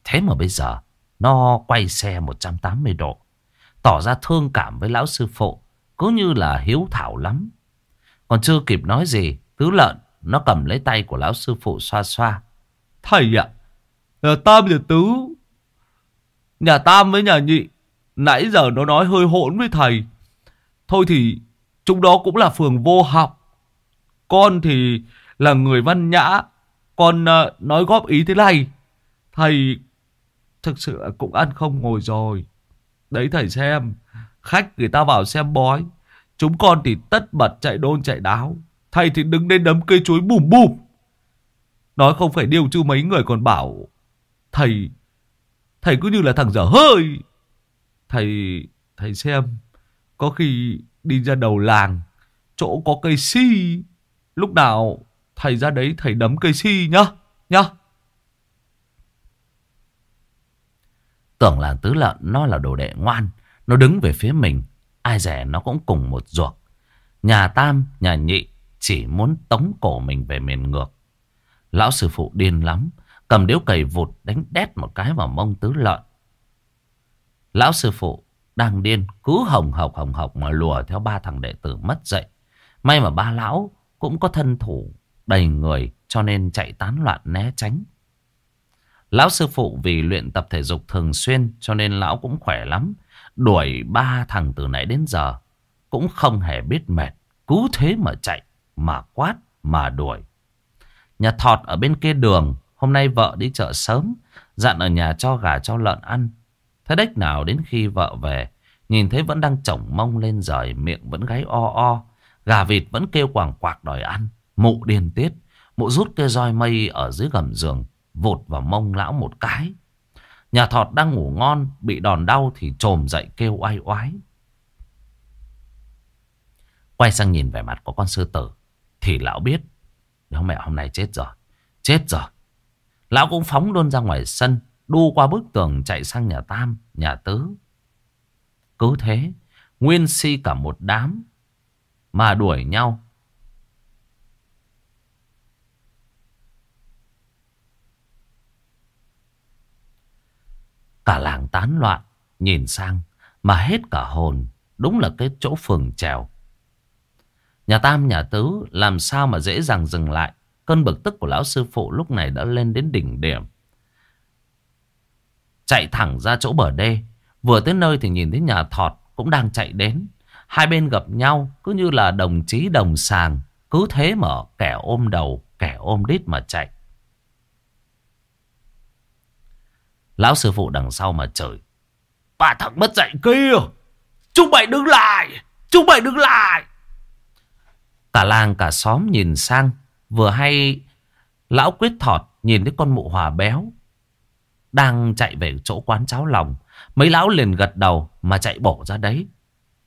Thế mà bây giờ, nó quay xe 180 độ. Tỏ ra thương cảm với lão sư phụ. Cứ như là hiếu thảo lắm. Còn chưa kịp nói gì. Tứ lợn, nó cầm lấy tay của lão sư phụ xoa xoa. Thầy ạ. nhà Tam nhà Tứ. Nhà Tam với nhà Nhị. Nãy giờ nó nói hơi hỗn với thầy. Thôi thì, chúng đó cũng là phường vô học. Con thì là người văn nhã. còn uh, nói góp ý thế này. Thầy Thực sự cũng ăn không ngồi rồi. Đấy thầy xem. Khách người ta vào xem bói. Chúng con thì tất bật chạy đôn chạy đáo. Thầy thì đứng lên đấm cây chuối bùm bùm. Nói không phải điều chứ mấy người còn bảo. Thầy. Thầy cứ như là thằng dở hơi. Thầy. Thầy xem. Có khi đi ra đầu làng. Chỗ có cây si. Lúc nào thầy ra đấy thầy đấm cây si nhá. Nhá. Tưởng là tứ lợn nó là đồ đệ ngoan. Nó đứng về phía mình. Ai rẻ nó cũng cùng một ruột. Nhà tam, nhà nhị chỉ muốn tống cổ mình về miền ngược. Lão sư phụ điên lắm. Cầm điếu cầy vụt đánh đét một cái vào mông tứ lợn. Lão sư phụ đang điên cứ hồng hộc hồng hộc mà lùa theo ba thằng đệ tử mất dậy. May mà ba lão cũng có thân thủ đầy người cho nên chạy tán loạn né tránh. Lão sư phụ vì luyện tập thể dục thường xuyên cho nên lão cũng khỏe lắm. Đuổi ba thằng từ nãy đến giờ cũng không hề biết mệt. Cứ thế mà chạy, mà quát, mà đuổi. Nhà thọt ở bên kia đường, hôm nay vợ đi chợ sớm, dặn ở nhà cho gà cho lợn ăn. Thế đếch nào đến khi vợ về, nhìn thấy vẫn đang chổng mông lên rời, miệng vẫn gáy o o. Gà vịt vẫn kêu quảng quạc đòi ăn. Mụ điên tiết, mụ rút cây roi mây ở dưới gầm giường, vột vào mông lão một cái. Nhà thọt đang ngủ ngon, bị đòn đau thì trồm dậy kêu oai oái. Quay sang nhìn vẻ mặt của con sư tử, thì lão biết, nếu mẹ hôm nay chết rồi, chết rồi. Lão cũng phóng luôn ra ngoài sân, đu qua bức tường chạy sang nhà Tam, nhà Tứ. Cứ thế, nguyên si cả một đám mà đuổi nhau Cả làng tán loạn nhìn sang mà hết cả hồn. Đúng là cái chỗ phường trèo. Nhà Tam nhà Tứ làm sao mà dễ dàng dừng lại. Cơn bực tức của lão sư phụ lúc này đã lên đến đỉnh điểm. Chạy thẳng ra chỗ bờ đê. Vừa tới nơi thì nhìn thấy nhà thọt cũng đang chạy đến. Hai bên gặp nhau cứ như là đồng chí đồng sàng. Cứ thế mà kẻ ôm đầu, kẻ ôm đít mà chạy. Lão sư phụ đằng sau mà chửi. Bà thằng mất dạy kia. Chúng mày đứng lại. Chúng mày đứng lại. Cả làng cả xóm nhìn sang. Vừa hay lão quyết thọt nhìn thấy con mụ hòa béo. Đang chạy về chỗ quán cháo lòng. Mấy lão liền gật đầu mà chạy bổ ra đấy.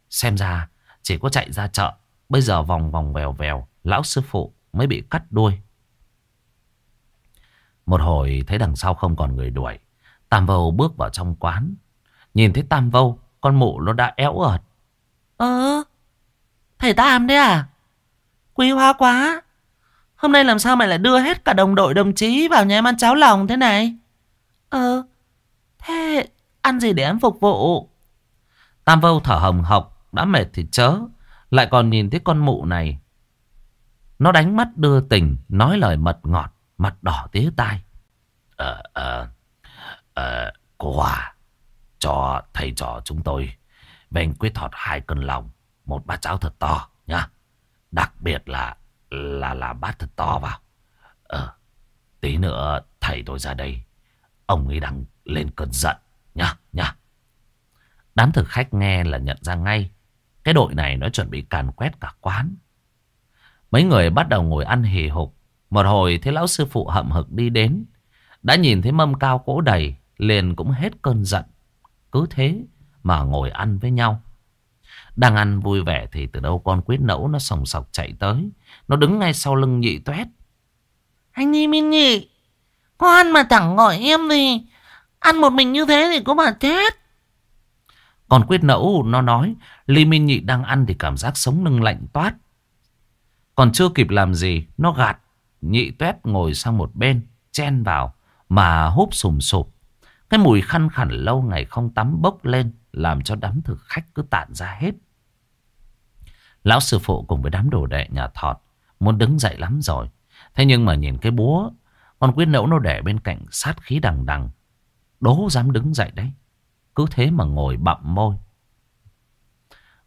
Xem ra chỉ có chạy ra chợ. Bây giờ vòng vòng vèo vèo. Lão sư phụ mới bị cắt đuôi. Một hồi thấy đằng sau không còn người đuổi. Tam Vâu bước vào trong quán. Nhìn thấy Tam Vâu, con mụ nó đã éo ợt. Ơ, thầy Tam đấy à? Quý hóa quá. Hôm nay làm sao mày lại đưa hết cả đồng đội đồng chí vào nhà em ăn cháo lòng thế này? Ờ, thế ăn gì để em phục vụ? Tam Vâu thở hồng hộc, đã mệt thì chớ. Lại còn nhìn thấy con mụ này. Nó đánh mắt đưa tình, nói lời mật ngọt, mặt đỏ tía tai. Ờ, ờ, Ờ, cô Hòa, cho thầy trò chúng tôi về quyết thọt hai cân lòng, một bát cháo thật to nhá. Đặc biệt là là là bát thật to vào. Ờ, tí nữa thầy tôi ra đây, ông ấy đang lên cơn giận nhá, nhá. Đám thực khách nghe là nhận ra ngay, cái đội này nó chuẩn bị càn quét cả quán. Mấy người bắt đầu ngồi ăn hì hục. Một hồi thấy lão sư phụ hậm hực đi đến. Đã nhìn thấy mâm cao cỗ đầy liền cũng hết cơn giận. Cứ thế mà ngồi ăn với nhau. Đang ăn vui vẻ thì từ đâu con quyết nẫu nó sòng sọc chạy tới. Nó đứng ngay sau lưng nhị tuét. Anh đi Minh nhị. Có ăn mà chẳng gọi em thì ăn một mình như thế thì có mà chết. Còn quyết nẫu nó nói Ly Minh nhị đang ăn thì cảm giác sống lưng lạnh toát. Còn chưa kịp làm gì nó gạt nhị tuét ngồi sang một bên chen vào mà húp sùm sụp. Cái mùi khăn khẳng lâu ngày không tắm bốc lên làm cho đám thực khách cứ tản ra hết. Lão sư phụ cùng với đám đồ đệ nhà thọt muốn đứng dậy lắm rồi. Thế nhưng mà nhìn cái búa, con quyết nẫu nó để bên cạnh sát khí đằng đằng. Đố dám đứng dậy đấy. Cứ thế mà ngồi bậm môi.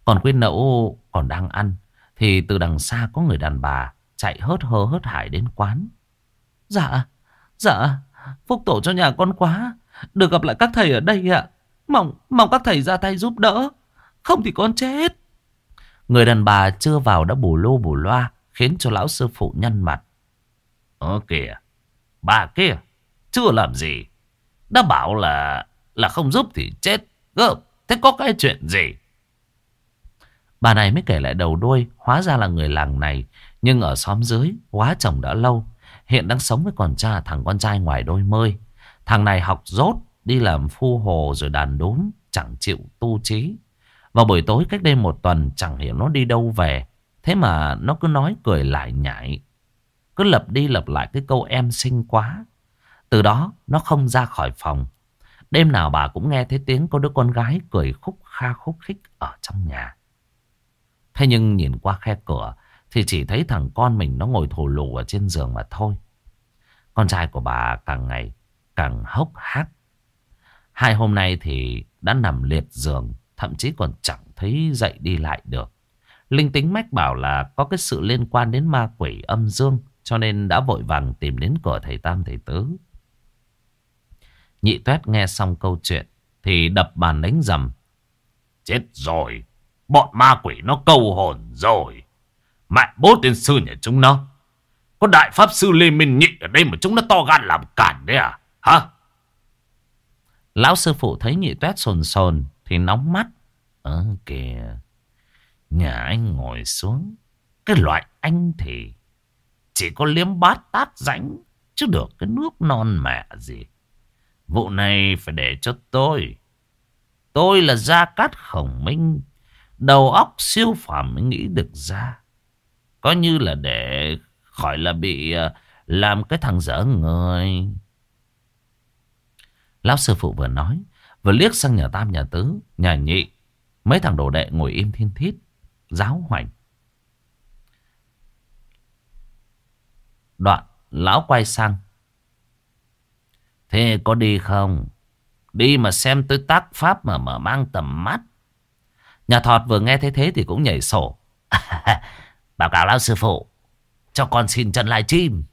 Còn quyết nẫu còn đang ăn. Thì từ đằng xa có người đàn bà chạy hớt hơ hớt hải đến quán. Dạ, dạ, phúc tổ cho nhà con quá. Được gặp lại các thầy ở đây ạ. Mong, mong các thầy ra tay giúp đỡ. Không thì con chết. Người đàn bà chưa vào đã bù lô bù loa. Khiến cho lão sư phụ nhăn mặt. Ơ kìa. Bà kia. Chưa làm gì. Đã bảo là là không giúp thì chết. Gơ, thế có cái chuyện gì? Bà này mới kể lại đầu đuôi. Hóa ra là người làng này. Nhưng ở xóm dưới. Quá chồng đã lâu. Hiện đang sống với con cha thằng con trai ngoài đôi mươi. Thằng này học rốt, đi làm phu hồ rồi đàn đốm, chẳng chịu tu trí. Vào buổi tối cách đây một tuần chẳng hiểu nó đi đâu về. Thế mà nó cứ nói cười lại nhảy. Cứ lập đi lập lại cái câu em xinh quá. Từ đó nó không ra khỏi phòng. Đêm nào bà cũng nghe thấy tiếng có đứa con gái cười khúc kha khúc khích ở trong nhà. Thế nhưng nhìn qua khe cửa thì chỉ thấy thằng con mình nó ngồi thổ lù ở trên giường mà thôi. Con trai của bà càng ngày càng hốc hác. Hai hôm nay thì đã nằm liệt giường, thậm chí còn chẳng thấy dậy đi lại được. Linh tính mách bảo là có cái sự liên quan đến ma quỷ âm dương, cho nên đã vội vàng tìm đến cửa thầy Tam thầy Tứ. Nhị Tuét nghe xong câu chuyện thì đập bàn đánh rầm. Chết rồi, bọn ma quỷ nó câu hồn rồi. Mẹ bố tiên sư nhà chúng nó. Có đại pháp sư Lê Minh Nhị ở đây mà chúng nó to gan làm cản đấy à? Hả? Lão sư phụ thấy nhị tuét sồn sồn thì nóng mắt. Ờ kìa. Nhà anh ngồi xuống. Cái loại anh thì chỉ có liếm bát tát rãnh. Chứ được cái nước non mẹ gì. Vụ này phải để cho tôi. Tôi là Gia Cát Khổng Minh. Đầu óc siêu phàm mới nghĩ được ra. Có như là để khỏi là bị ờ, làm cái thằng dở người. Lão sư phụ vừa nói, Vừa liếc sang nhà tam nhà tứ Nhà nhị. Mấy thằng đồ đệ ngồi im thiên thít Giáo hoành. Đoạn Lão quay sang. Thế có đi không? Đi mà xem tới tác pháp mà mở mang tầm mắt. Nhà thọt vừa nghe thấy thế thì cũng nhảy sổ. (laughs) Báo cáo lão sư phụ Cho con xin chân lai chim.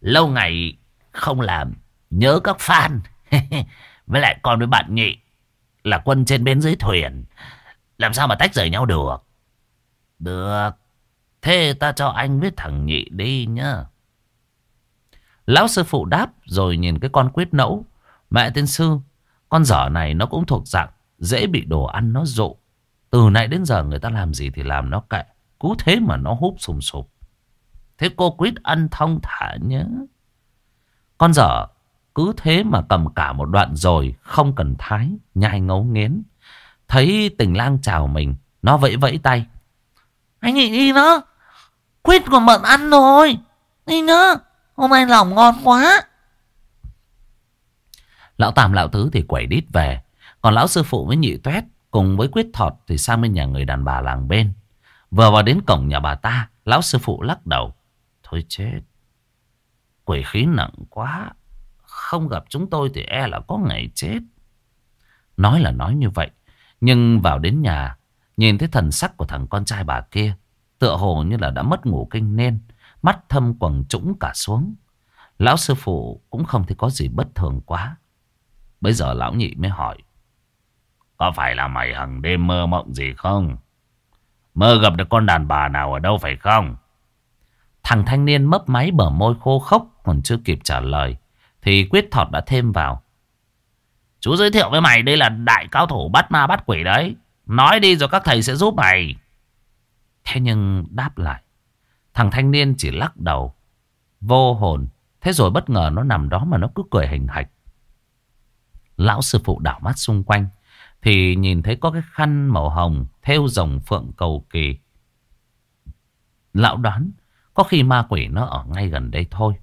Lâu ngày không làm Nhớ các fan. (laughs) Với lại con với bạn nhị Là quân trên bến dưới thuyền. Làm sao mà tách rời nhau được? Được. Thế ta cho anh với thằng nhị đi nhá. Lão sư phụ đáp Rồi nhìn cái con quyết nẫu. Mẹ tiên sư, Con dở này nó cũng thuộc dạng Dễ bị đồ ăn nó dụ Từ nãy đến giờ người ta làm gì thì làm nó kệ. Cứ thế mà nó húp sùng sụp. Thế cô quyết ăn thong thả nhé. Con dở cứ thế mà cầm cả một đoạn rồi Không cần thái, Nhai ngấu nghiến. Thấy tình lang chào mình, Nó vẫy vẫy tay. Anh nhịn đi nữa Quyết còn bận ăn rồi. Đi nữa, Hôm nay lòng ngon quá. Lão Tam, lão Tứ thì quẩy đít về. Còn lão sư phụ với nhị tuét Cùng với quyết thọt thì sang bên nhà người đàn bà làng bên. Vừa vào đến cổng nhà bà ta, Lão sư phụ lắc đầu. Thôi chết Quỷ khí nặng quá. Không gặp chúng tôi thì e là có ngày chết. Nói là nói như vậy, Nhưng vào đến nhà, Nhìn thấy thần sắc của thằng con trai bà kia, Tựa hồ như là đã mất ngủ kinh nên, Mắt thâm quầng trũng cả xuống. Lão sư phụ cũng không thấy có gì bất thường quá. Bây giờ lão nhị mới hỏi, Có phải là mày hằng đêm mơ mộng gì không? Mơ gặp được con đàn bà nào ở đâu phải không? Thằng thanh niên mấp máy bờ môi khô khốc Còn chưa kịp trả lời thì quyết thọt đã thêm vào. Chú giới thiệu với mày, đây là đại cao thủ bắt ma bắt quỷ đấy. Nói đi rồi các thầy sẽ giúp mày. Thế nhưng đáp lại, Thằng thanh niên chỉ lắc đầu, Vô hồn. Thế rồi bất ngờ nó nằm đó mà nó cứ cười hình hạch. Lão sư phụ đảo mắt xung quanh, Thì nhìn thấy có cái khăn màu hồng Theo dòng phượng cầu kỳ. Lão đoán Có khi ma quỷ nó ở ngay gần đây thôi.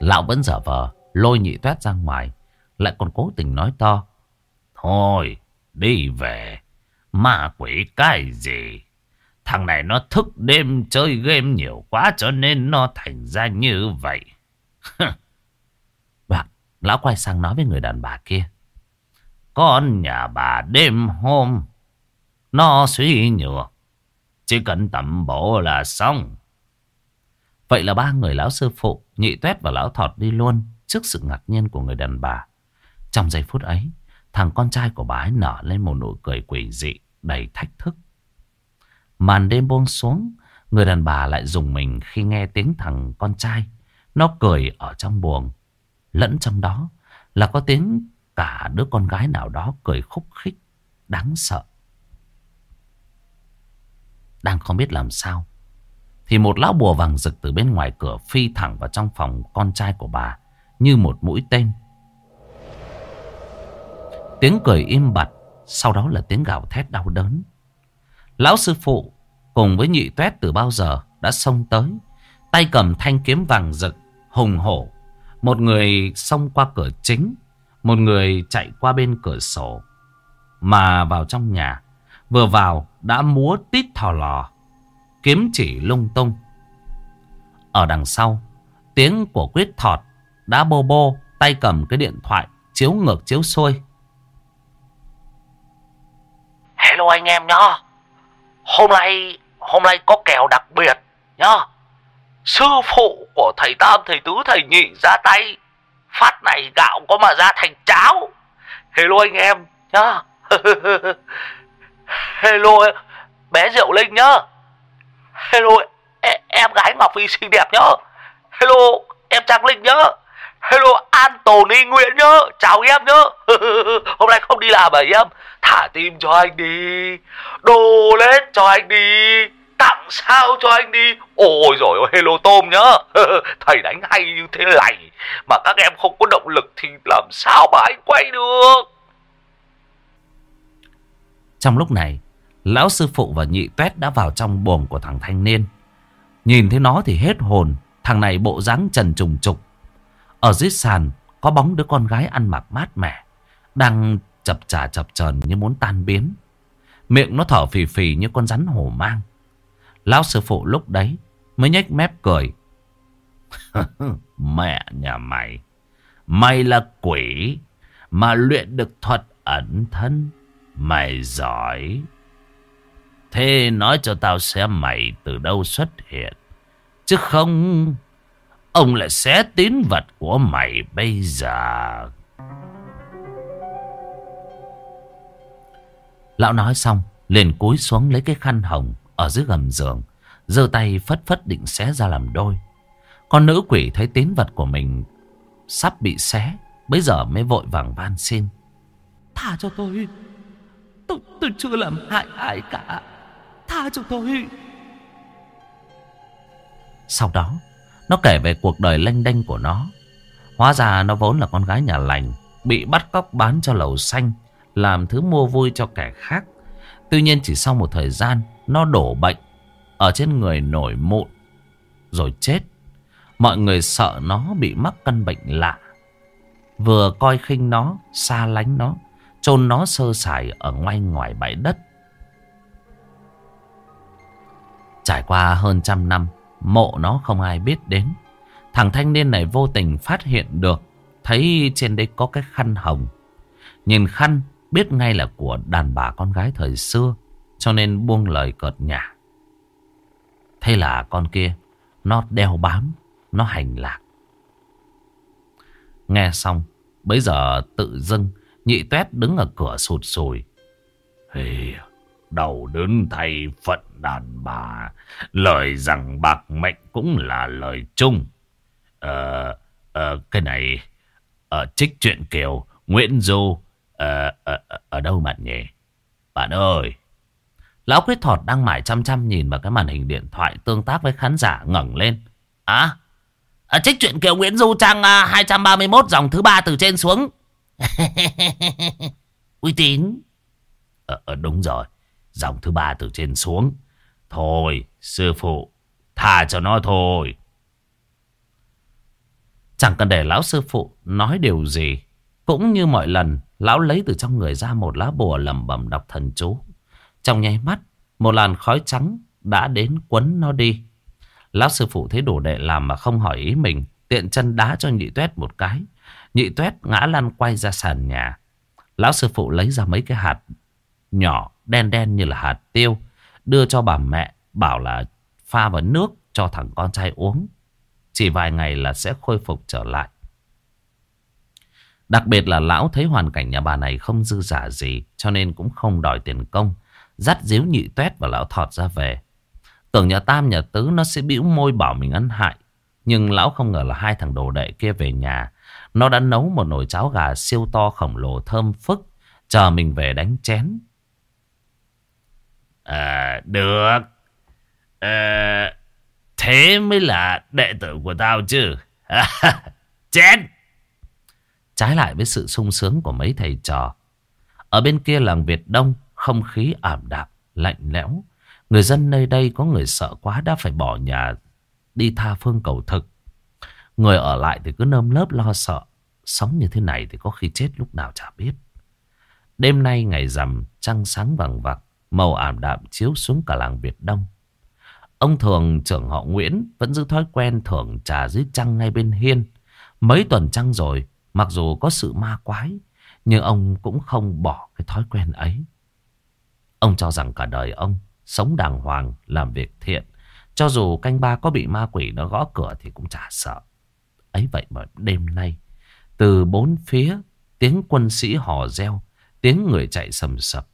Lão vẫn dở vờ Lôi nhị toét ra ngoài Lại còn cố tình nói to Thôi đi về Ma quỷ cái gì Thằng này nó thức đêm chơi game nhiều quá cho nên nó thành ra như vậy. (laughs) Đoạn, lão quay sang nói với người đàn bà kia. Con nhà bà đêm hôm, nó suy nhược. Chỉ cần tẩm bổ là xong. Vậy là ba người lão sư phụ, nhị tuét và lão thọt đi luôn trước sự ngạc nhiên của người đàn bà. Trong giây phút ấy, thằng con trai của bà ấy nở lên một nụ cười quỷ dị, đầy thách thức. Màn đêm buông xuống, người đàn bà lại dùng mình khi nghe tiếng thằng con trai. Nó cười ở trong buồng. Lẫn trong đó là có tiếng cả đứa con gái nào đó cười khúc khích, đáng sợ. Đang không biết làm sao. Thì một lão bùa vàng rực từ bên ngoài cửa phi thẳng vào trong phòng con trai của bà như một mũi tên. Tiếng cười im bặt, sau đó là tiếng gào thét đau đớn. Lão sư phụ cùng với nhị tuét từ bao giờ đã xông tới. Tay cầm thanh kiếm vàng rực, hùng hổ. Một người xông qua cửa chính, một người chạy qua bên cửa sổ. Mà vào trong nhà, vừa vào đã múa tít thò lò, kiếm chỉ lung tung. Ở đằng sau, tiếng của quyết thọt đã bô bô, tay cầm cái điện thoại, chiếu ngược chiếu xuôi. Hello anh em nhá. Hôm nay Hôm nay có kèo đặc biệt nhá. Sư phụ của thầy Tam Thầy Tứ thầy Nhị ra tay. Phát này gạo có mà ra thành cháo. Hello anh em nhá. (laughs) Hello bé Diệu Linh nhá. Hello em, em gái Ngọc Phi xinh đẹp nhá Hello em Trang Linh nhá Hello Anthony Nguyễn nhá Chào em nhá (laughs) Hôm nay không đi làm à em? Thả tim cho anh đi. Đồ lên cho anh đi. Tặng sao cho anh đi. Ôi rồi ôi hello tôm nhá (laughs) Thầy đánh hay như thế này. Mà các em không có động lực Thì làm sao mà anh quay được? Trong lúc này Lão sư phụ và nhị tuét đã vào trong buồng của thằng thanh niên Nhìn thấy nó thì hết hồn, Thằng này bộ dáng trần trùng trục Ở dưới sàn, có bóng đứa con gái ăn mặc mát mẻ. Đang chập chả chập chờn như muốn tan biến. Miệng nó thở phì phì như con rắn hổ mang. Lão sư phụ lúc đấy mới nhếch mép cười. (laughs) Mẹ nhà mày. Mày là quỷ mà luyện được thuật ẩn thân. Mày giỏi. Thế nói cho tao xem mày từ đâu xuất hiện. Chứ không... Ông lại xé tín vật của mày bây giờ. Lão nói xong, liền cúi xuống lấy cái khăn hồng ở dưới gầm giường, giơ tay phất phất định xé ra làm đôi. Con nữ quỷ thấy tín vật của mình sắp bị xé, bây giờ mới vội vàng van xin. Tha cho tôi, tôi, tôi chưa làm hại ai cả, tha cho tôi. Sau đó, nó kể về cuộc đời lanh đanh của nó. Hóa ra nó vốn là con gái nhà lành, bị bắt cóc bán cho lầu xanh, làm thứ mua vui cho kẻ khác. Tuy nhiên chỉ sau một thời gian, nó đổ bệnh ở trên người nổi mụn, rồi chết. Mọi người sợ nó bị mắc căn bệnh lạ. Vừa coi khinh nó, xa lánh nó, chôn nó sơ sài ở ngoài ngoài bãi đất. Trải qua hơn trăm năm, Mộ nó không ai biết đến. Thằng thanh niên này vô tình phát hiện được Thấy trên đây có cái khăn hồng. Nhìn khăn biết ngay là của đàn bà con gái thời xưa Cho nên buông lời cợt nhả. Thế là con kia Nó đeo bám Nó hành lạc. Nghe xong bấy giờ tự dưng Nhị tuét đứng ở cửa sụt sùi. Hey, Đầu đớn thay phận đàn bà. Lời rằng bạc mệnh cũng là lời chung. Ờ, ờ, cái này, ở trích chuyện kiều, Nguyễn Du, ờ, ờ, ở đâu bạn nhỉ? Bạn ơi! Lão Quyết Thọt đang mải chăm chăm nhìn vào cái màn hình điện thoại tương tác với khán giả ngẩng lên. À, à trích chuyện kiều Nguyễn Du trang à, 231 dòng thứ ba từ trên xuống. (laughs) Uy tín. Ờ, ờ, đúng rồi. Dòng thứ ba từ trên xuống. Thôi, sư phụ, tha cho nó thôi. Chẳng cần để lão sư phụ nói điều gì. Cũng như mọi lần, lão lấy từ trong người ra một lá bùa lẩm bẩm đọc thần chú. Trong nháy mắt, một làn khói trắng đã đến quấn nó đi. Lão sư phụ thấy đồ đệ làm mà không hỏi ý mình, tiện chân đá cho nhị tuét một cái. Nhị tuét ngã lăn quay ra sàn nhà. Lão sư phụ lấy ra mấy cái hạt nhỏ đen đen như là hạt tiêu. Đưa cho bà mẹ, bảo là pha vào nước cho thằng con trai uống. Chỉ vài ngày là sẽ khôi phục trở lại. Đặc biệt là lão thấy hoàn cảnh nhà bà này không dư giả gì, cho nên cũng không đòi tiền công. Dắt díu nhị tuét và lão thọt ra về. Tưởng nhà Tam, nhà Tứ nó sẽ bĩu môi bảo mình ăn hại. Nhưng lão không ngờ là hai thằng đồ đệ kia về nhà. Nó đã nấu một nồi cháo gà siêu to khổng lồ thơm phức. Chờ mình về đánh chén. À, được. À, thế mới là đệ tử của tao chứ. (laughs) Chén. Trái lại với sự sung sướng của mấy thầy trò. Ở bên kia làng Việt Đông, không khí ảm đạm, lạnh lẽo. Người dân nơi đây có người sợ quá đã phải bỏ nhà đi tha phương cầu thực. Người ở lại thì cứ nơm lớp lo sợ. Sống như thế này thì có khi chết lúc nào chả biết. Đêm nay ngày rằm trăng sáng vàng vặc. Màu ảm đạm chiếu xuống cả làng Việt Đông. Ông thường trưởng họ Nguyễn vẫn giữ thói quen thưởng trà dưới trăng ngay bên hiên. Mấy tuần trăng rồi, mặc dù có sự ma quái, nhưng ông cũng không bỏ cái thói quen ấy. Ông cho rằng cả đời ông sống đàng hoàng, làm việc thiện. Cho dù canh ba có bị ma quỷ nó gõ cửa thì cũng chả sợ. Ấy vậy mà đêm nay, từ bốn phía, tiếng quân sĩ hò reo, tiếng người chạy sầm sập.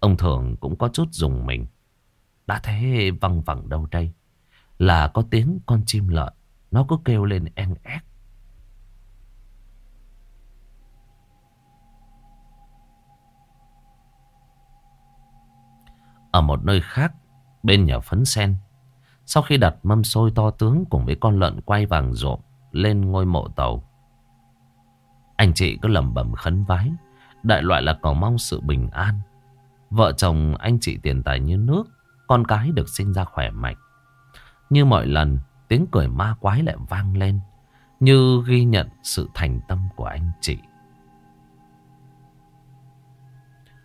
Ông thường cũng có chút dùng mình. Đã thế văng vẳng đâu đây. Là có tiếng con chim lợn. Nó cứ kêu lên en ép. Ở một nơi khác, bên nhà phấn sen. Sau khi đặt mâm xôi to tướng cùng với con lợn quay vàng rộm lên ngôi mộ tàu. Anh chị cứ lầm bầm khấn vái. Đại loại là cầu mong sự bình an Vợ chồng anh chị tiền tài như nước, Con cái được sinh ra khỏe mạnh. Như mọi lần, Tiếng cười ma quái lại vang lên, Như ghi nhận sự thành tâm của anh chị.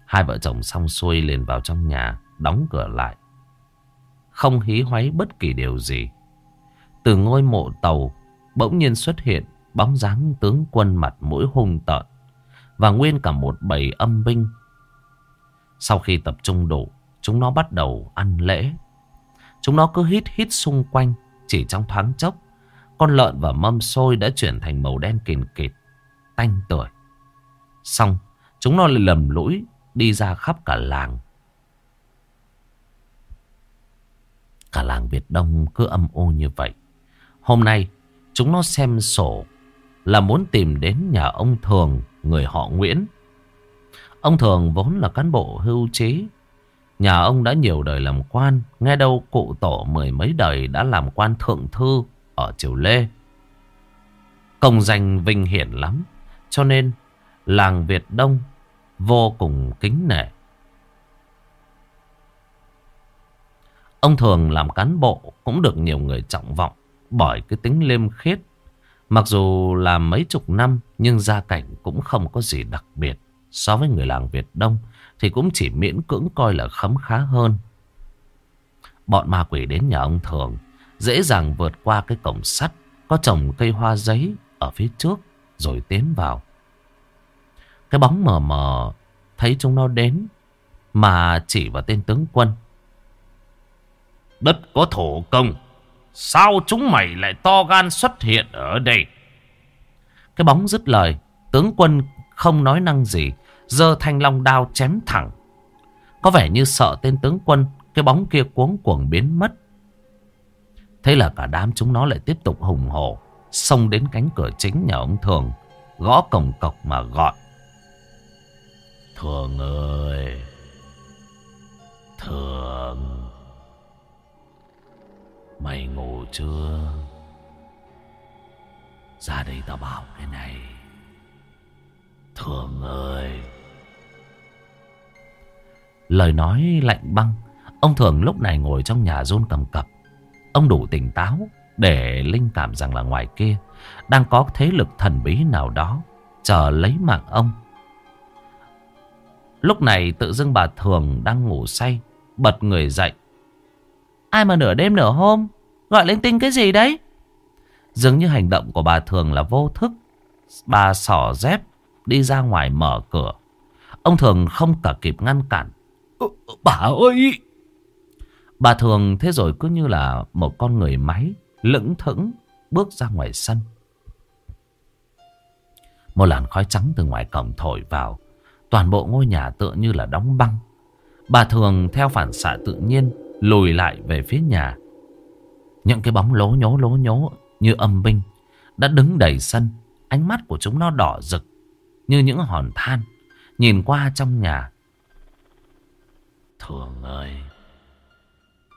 Hai vợ chồng xong xuôi liền vào trong nhà, Đóng cửa lại. Không hí hoáy bất kỳ điều gì. Từ ngôi mộ tàu, Bỗng nhiên xuất hiện Bóng dáng tướng quân mặt mũi hung tợn Và nguyên cả một bầy âm binh sau khi tập trung đủ, Chúng nó bắt đầu ăn lễ. Chúng nó cứ hít hít xung quanh, Chỉ trong thoáng chốc, Con lợn và mâm xôi đã chuyển thành màu đen kìn kịt, Tanh tuổi Xong, Chúng nó lại lầm lũi Đi ra khắp cả làng. Cả làng Việt Đông cứ âm ô như vậy. Hôm nay, Chúng nó xem sổ Là muốn tìm đến nhà ông Thường, Người họ Nguyễn. Ông Thường vốn là cán bộ hưu trí. Nhà ông đã nhiều đời làm quan, Nghe đâu cụ tổ mười mấy đời Đã làm quan thượng thư Ở Triều Lê. Công danh vinh hiển lắm, Cho nên làng Việt Đông Vô cùng kính nể. Ông thường làm cán bộ Cũng được nhiều người trọng vọng Bởi cái tính liêm khiết. Mặc dù làm mấy chục năm, Nhưng gia cảnh cũng không có gì đặc biệt. So với người làng Việt Đông thì cũng chỉ miễn cưỡng coi là khấm khá hơn. Bọn ma quỷ đến nhà ông Thường, dễ dàng vượt qua cái cổng sắt, có trồng cây hoa giấy ở phía trước, rồi tiến vào. Cái bóng mờ mờ thấy chúng nó đến, mà chỉ vào tên tướng quân. Đất có thổ công, sao chúng mày lại to gan xuất hiện ở đây? Cái bóng dứt lời, tướng quân không nói năng gì, giơ thanh long đao chém thẳng. Có vẻ như sợ tên tướng quân, cái bóng kia cuống cuồng biến mất. Thế là cả đám chúng nó lại tiếp tục hùng hổ, xông đến cánh cửa chính nhà ông Thường, gõ cổng cọc mà gọi. Thường ơi! Thường! Mày ngủ chưa? Ra đây tao bảo cái này. Thường ơi! Lời nói lạnh băng. Ông Thường lúc này ngồi trong nhà rôn cầm cập. Ông đủ tỉnh táo Để linh cảm rằng là ngoài kia Đang có thế lực thần bí nào đó Chờ lấy mạng ông. Lúc này tự dưng bà Thường đang ngủ say, Bật người dậy. Ai mà nửa đêm nửa hôm, Gọi linh tinh cái gì đấy? Dường như hành động của bà Thường là vô thức. Bà sỏ dép, Đi ra ngoài mở cửa. Ông Thường không cả kịp ngăn cản. Bà ơi! Bà thường thế rồi cứ như là một con người máy, lững thững, bước ra ngoài sân. Một làn khói trắng từ ngoài cổng thổi vào. Toàn bộ ngôi nhà tựa như là đóng băng. Bà thường theo phản xạ tự nhiên, lùi lại về phía nhà. Những cái bóng lố nhố lố nhố như âm binh đã đứng đầy sân. Ánh mắt của chúng nó đỏ rực như những hòn than. Nhìn qua trong nhà Thường ơi.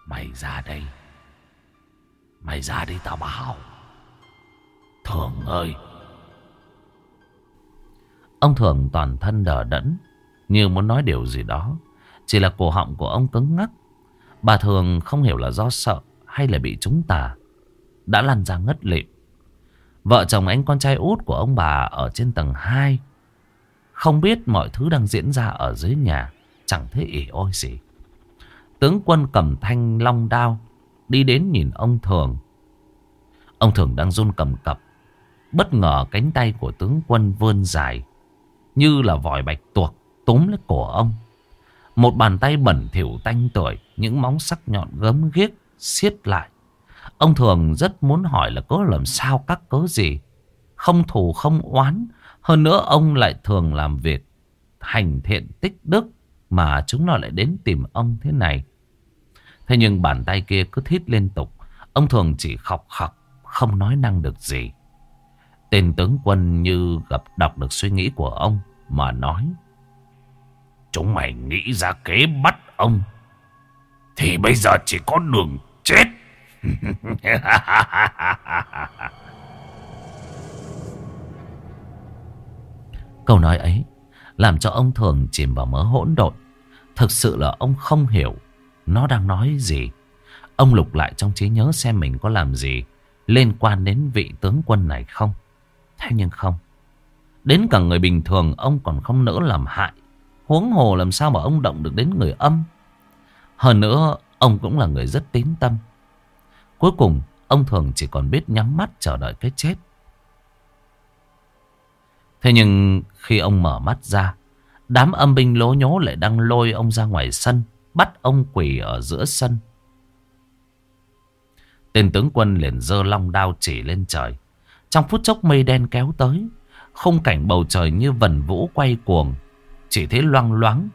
Mày ra đây. Mày ra đây tao bảo. Thường ơi. Ông Thường toàn thân đờ đẫn, Như muốn nói điều gì đó. Chỉ là cổ họng của ông cứng ngắc. Bà Thường không hiểu là do sợ Hay là bị trúng tà Đã lăn ra ngất lịm. Vợ chồng anh con trai út của ông bà Ở trên tầng 2 Không biết mọi thứ đang diễn ra ở dưới nhà. Chẳng thấy ỉ ôi gì. Tướng quân cầm thanh long đao, Đi đến nhìn ông Thường. Ông Thường đang run cầm cập, Bất ngờ cánh tay của tướng quân vươn dài, Như là vòi bạch tuộc Túm lấy cổ ông. Một bàn tay bẩn thỉu tanh tuổi Những móng sắc nhọn gớm ghiếc siết lại. Ông Thường rất muốn hỏi là có làm sao, các cớ gì? Không thù không oán, Hơn nữa ông lại thường làm việc Hành thiện tích đức mà chúng nó lại đến tìm ông thế này. Thế nhưng bàn tay kia cứ thít liên tục. Ông thường chỉ khọc khọc, không nói năng được gì. Tên tướng quân như gặp đọc được suy nghĩ của ông mà nói. Chúng mày nghĩ ra kế bắt ông. Thì bây giờ chỉ có đường chết. (laughs) Câu nói ấy làm cho ông thường chìm vào mớ hỗn độn. Thực sự là ông không hiểu nó đang nói gì. Ông lục lại trong trí nhớ xem mình có làm gì liên quan đến vị tướng quân này không? Thế nhưng không. Đến cả người bình thường, ông còn không nỡ làm hại. Huống hồ làm sao mà ông động được đến người âm. Hơn nữa, ông cũng là người rất tín tâm. Cuối cùng, ông thường chỉ còn biết nhắm mắt chờ đợi cái chết. Thế nhưng khi ông mở mắt ra, đám âm binh lố nhố lại đang lôi ông ra ngoài sân, bắt ông quỳ ở giữa sân. Tên tướng quân liền dơ long đao chỉ lên trời. Trong phút chốc mây đen kéo tới, khung cảnh bầu trời như vần vũ quay cuồng. Chỉ thấy loang loáng,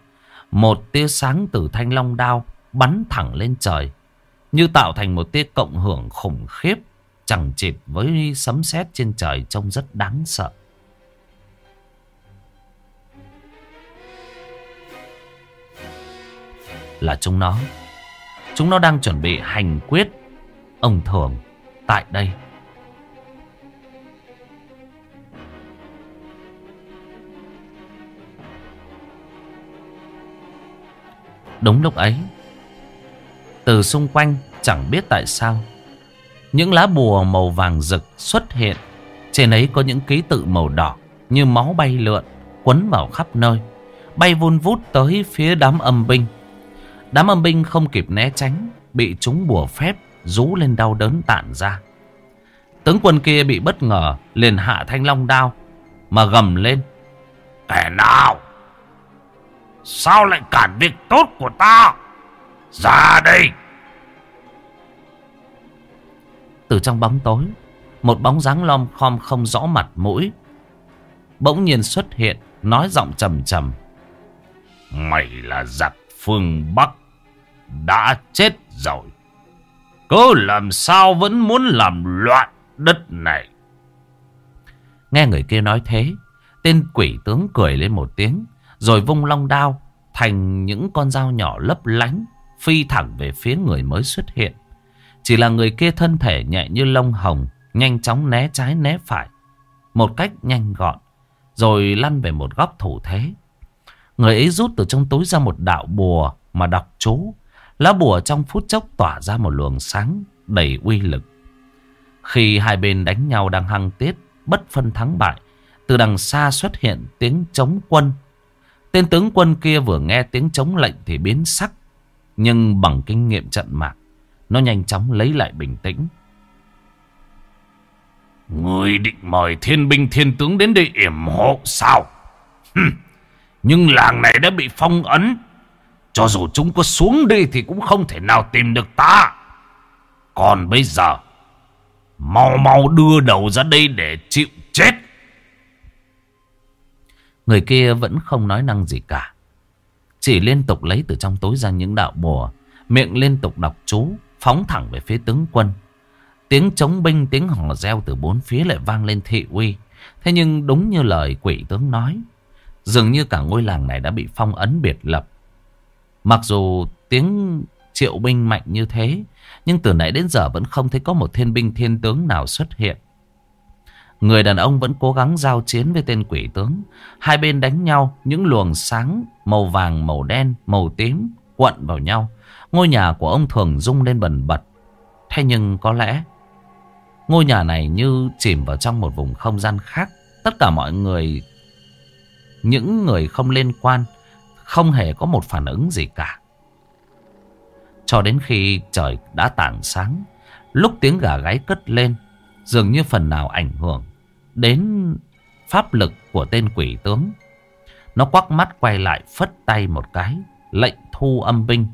một tia sáng từ thanh long đao bắn thẳng lên trời. Như tạo thành một tia cộng hưởng khủng khiếp, chẳng chịt với sấm sét trên trời trông rất đáng sợ. Là chúng nó. Chúng nó đang chuẩn bị hành quyết ông Thường tại đây. Đúng lúc ấy, từ xung quanh chẳng biết tại sao, những lá bùa màu vàng rực xuất hiện. Trên ấy có những ký tự màu đỏ như máu bay lượn, quấn vào khắp nơi, bay vun vút tới phía đám âm binh. Đám âm binh không kịp né tránh, bị chúng bùa phép rú lên đau đớn tản ra. Tướng quân kia bị bất ngờ, liền hạ thanh long đao, mà gầm lên. Kẻ nào? Sao lại cản việc tốt của ta? Ra đây! Từ trong bóng tối, một bóng dáng lom khom không rõ mặt mũi. Bỗng nhiên xuất hiện, nói giọng trầm trầm. Mày là giặc phương Bắc đã chết rồi. Cứ làm sao vẫn muốn làm loạn đất này. Nghe người kia nói thế, tên quỷ tướng cười lên một tiếng, rồi vung long đao thành những con dao nhỏ lấp lánh, phi thẳng về phía người mới xuất hiện. Chỉ là người kia thân thể nhẹ như lông hồng, nhanh chóng né trái né phải, một cách nhanh gọn, rồi lăn về một góc thủ thế. Người ấy rút từ trong túi ra một đạo bùa mà đọc chú, Lá bùa trong phút chốc tỏa ra một luồng sáng đầy uy lực. Khi hai bên đánh nhau đang hăng tiết, bất phân thắng bại, từ đằng xa xuất hiện tiếng chống quân. Tên tướng quân kia vừa nghe tiếng chống lệnh thì biến sắc, nhưng bằng kinh nghiệm trận mạc, nó nhanh chóng lấy lại bình tĩnh. Người định mời thiên binh thiên tướng đến đây yểm hộ sao? Nhưng làng này đã bị phong ấn cho dù chúng có xuống đi thì cũng không thể nào tìm được ta. Còn bây giờ, mau mau đưa đầu ra đây để chịu chết. Người kia vẫn không nói năng gì cả. Chỉ liên tục lấy từ trong tối ra những đạo bùa, miệng liên tục đọc chú, phóng thẳng về phía tướng quân. Tiếng chống binh, tiếng hò reo từ bốn phía lại vang lên thị uy. Thế nhưng đúng như lời quỷ tướng nói, dường như cả ngôi làng này đã bị phong ấn biệt lập. Mặc dù tiếng triệu binh mạnh như thế, nhưng từ nãy đến giờ vẫn không thấy có một thiên binh thiên tướng nào xuất hiện. Người đàn ông vẫn cố gắng giao chiến với tên quỷ tướng. Hai bên đánh nhau, những luồng sáng màu vàng, màu đen, màu tím quận vào nhau. Ngôi nhà của ông thường rung lên bần bật. Thế nhưng có lẽ ngôi nhà này như chìm vào trong một vùng không gian khác. Tất cả mọi người, những người không liên quan, không hề có một phản ứng gì cả. Cho đến khi trời đã tảng sáng, lúc tiếng gà gáy cất lên, dường như phần nào ảnh hưởng đến pháp lực của tên quỷ tướng. Nó quắc mắt quay lại phất tay một cái, lệnh thu âm binh.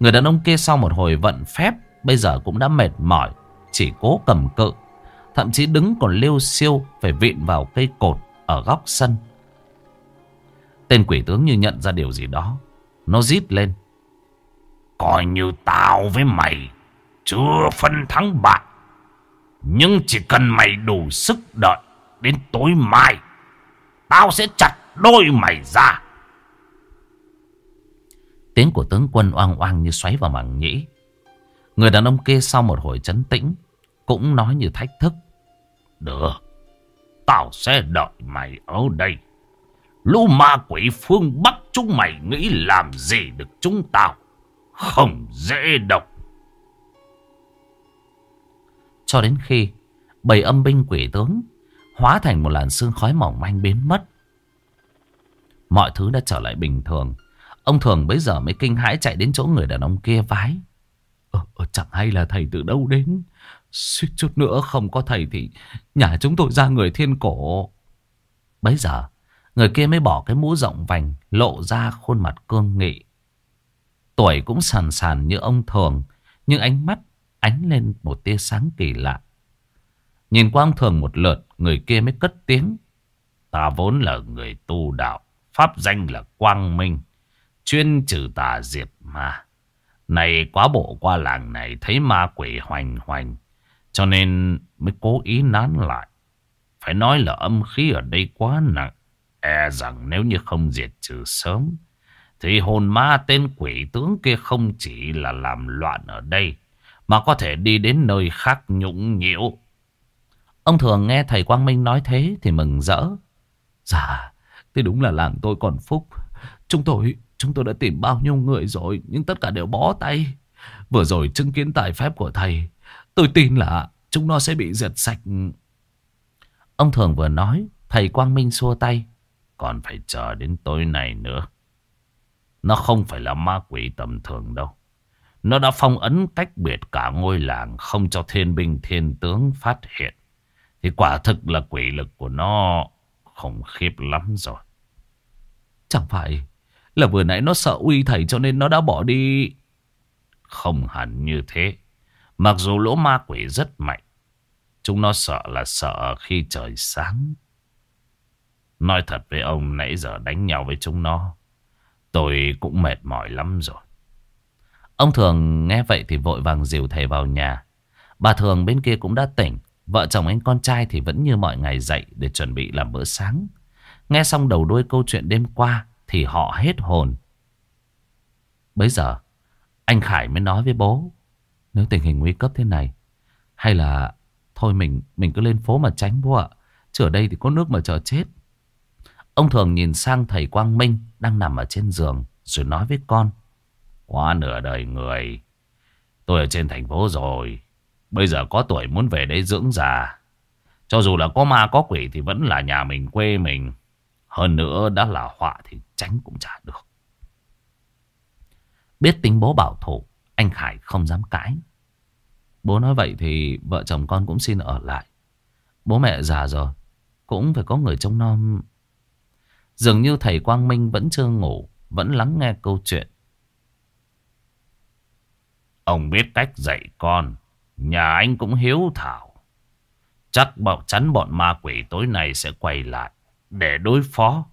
Người đàn ông kia sau một hồi vận phép, bây giờ cũng đã mệt mỏi, chỉ cố cầm cự. Thậm chí đứng còn liêu siêu phải vịn vào cây cột ở góc sân. Tên quỷ tướng như nhận ra điều gì đó. Nó rít lên. Coi như tao với mày chưa phân thắng bại. Nhưng chỉ cần mày đủ sức đợi đến tối mai. Tao sẽ chặt đôi mày ra. Tiếng của tướng quân oang oang như xoáy vào màng nhĩ. Người đàn ông kia sau một hồi chấn tĩnh cũng nói như thách thức. Được, tao sẽ đợi mày ở đây. Lũ ma quỷ phương Bắc chúng mày nghĩ làm gì được chúng tao. Không dễ độc. Cho đến khi bầy âm binh quỷ tướng hóa thành một làn sương khói mỏng manh biến mất. Mọi thứ đã trở lại bình thường. Ông Thường bây giờ mới kinh hãi chạy đến chỗ người đàn ông kia vái. Ờ, ờ, chẳng hay là thầy từ đâu đến. Suýt chút nữa không có thầy thì nhà chúng tôi ra người thiên cổ. Bấy giờ, người kia mới bỏ cái mũ rộng vành lộ ra khuôn mặt cương nghị. Tuổi cũng sàn sàn như ông Thường, nhưng ánh mắt ánh lên một tia sáng kỳ lạ. Nhìn qua ông Thường một lượt, người kia mới cất tiếng. Ta vốn là người tu đạo, pháp danh là Quang Minh, chuyên trừ tà diệt ma. Này quá bộ qua làng này thấy ma quỷ hoành hoành, cho nên mới cố ý nán lại. Phải nói là âm khí ở đây quá nặng, e rằng nếu như không diệt trừ sớm, thì hồn ma tên quỷ tướng kia không chỉ là làm loạn ở đây, mà có thể đi đến nơi khác nhũng nhiễu. Ông thường nghe thầy Quang Minh nói thế thì mừng rỡ. Dạ, thế đúng là làng tôi còn phúc. Chúng tôi, chúng tôi đã tìm bao nhiêu người rồi, nhưng tất cả đều bó tay. Vừa rồi chứng kiến tài phép của thầy, tôi tin là chúng nó sẽ bị diệt sạch. Ông thường vừa nói, thầy Quang Minh xua tay. Còn phải chờ đến tối nay nữa. Nó không phải là ma quỷ tầm thường đâu. Nó đã phong ấn cách biệt cả ngôi làng không cho thiên binh, thiên tướng phát hiện. Thì quả thực là quỷ lực của nó khủng khiếp lắm rồi. Chẳng phải là vừa nãy nó sợ uy thầy cho nên nó đã bỏ đi. Không hẳn như thế. Mặc dù lỗ ma quỷ rất mạnh. Chúng nó sợ là sợ khi trời sáng. Nói thật với ông nãy giờ đánh nhau với chúng nó. Tôi cũng mệt mỏi lắm rồi. Ông Thường nghe vậy thì vội vàng dìu thầy vào nhà. Bà Thường bên kia cũng đã tỉnh. Vợ chồng anh con trai thì vẫn như mọi ngày dậy để chuẩn bị làm bữa sáng. Nghe xong đầu đuôi câu chuyện đêm qua thì họ hết hồn. Bây giờ, anh Khải mới nói với bố, nếu tình hình nguy cấp thế này, hay là thôi mình mình cứ lên phố mà tránh bố ạ. Chứ ở đây thì có nước mà chờ chết. Ông Thường nhìn sang thầy Quang Minh đang nằm ở trên giường rồi nói với con. Qua nửa đời người tôi ở trên thành phố rồi. Bây giờ có tuổi muốn về đây dưỡng già. Cho dù là có ma có quỷ thì vẫn là nhà mình quê mình. Hơn nữa đã là họa thì tránh cũng chả được. Biết tính bố bảo thủ, anh Khải không dám cãi. Bố nói vậy thì vợ chồng con cũng xin ở lại. Bố mẹ già rồi, cũng phải có người trông nom. Dường như thầy Quang Minh vẫn chưa ngủ, vẫn lắng nghe câu chuyện. Ông biết cách dạy con. Nhà anh cũng hiếu thảo. Chắc bảo chắn bọn ma quỷ tối nay sẽ quay lại. Để đối phó.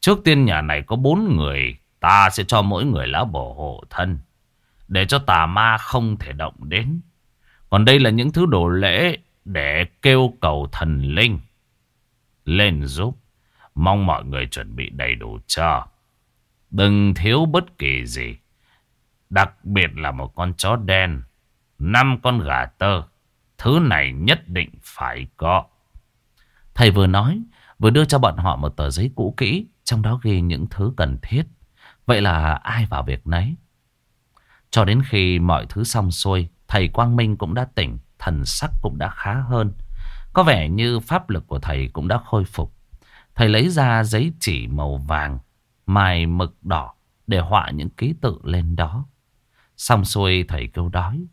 Trước tiên nhà này có bốn người. Ta sẽ cho mỗi người lá bổ hộ thân. Để cho tà ma không thể động đến. Còn đây là những thứ đồ lễ để kêu cầu thần linh. Lên giúp. Mong mọi người chuẩn bị đầy đủ cho. Đừng thiếu bất kỳ gì. Đặc biệt là một con chó đen năm con gà tơ. Thứ này nhất định phải có. Thầy vừa nói, vừa đưa cho bọn họ một tờ giấy cũ kỹ, trong đó ghi những thứ cần thiết. Vậy là ai vào việc nấy? Cho đến khi mọi thứ xong xuôi, thầy Quang Minh cũng đã tỉnh, thần sắc cũng đã khá hơn. Có vẻ như pháp lực của thầy cũng đã khôi phục. Thầy lấy ra giấy chỉ màu vàng, mài mực đỏ để họa những ký tự lên đó. Xong xuôi thầy kêu đói.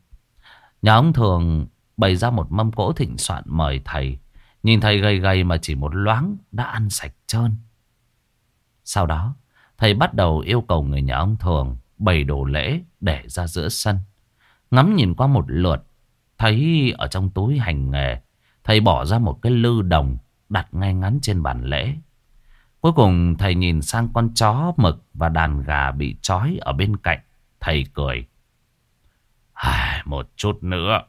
Nhà ông thường bày ra một mâm cỗ thịnh soạn mời thầy. Nhìn thầy gầy gầy mà chỉ một loáng đã ăn sạch trơn. Sau đó, thầy bắt đầu yêu cầu người nhà ông thường bày đồ lễ để ra giữa sân. Ngắm nhìn qua một lượt, thấy ở trong túi hành nghề, thầy bỏ ra một cái lư đồng đặt ngay ngắn trên bàn lễ. Cuối cùng thầy nhìn sang con chó mực và đàn gà bị trói ở bên cạnh. Thầy cười. Một chút nữa,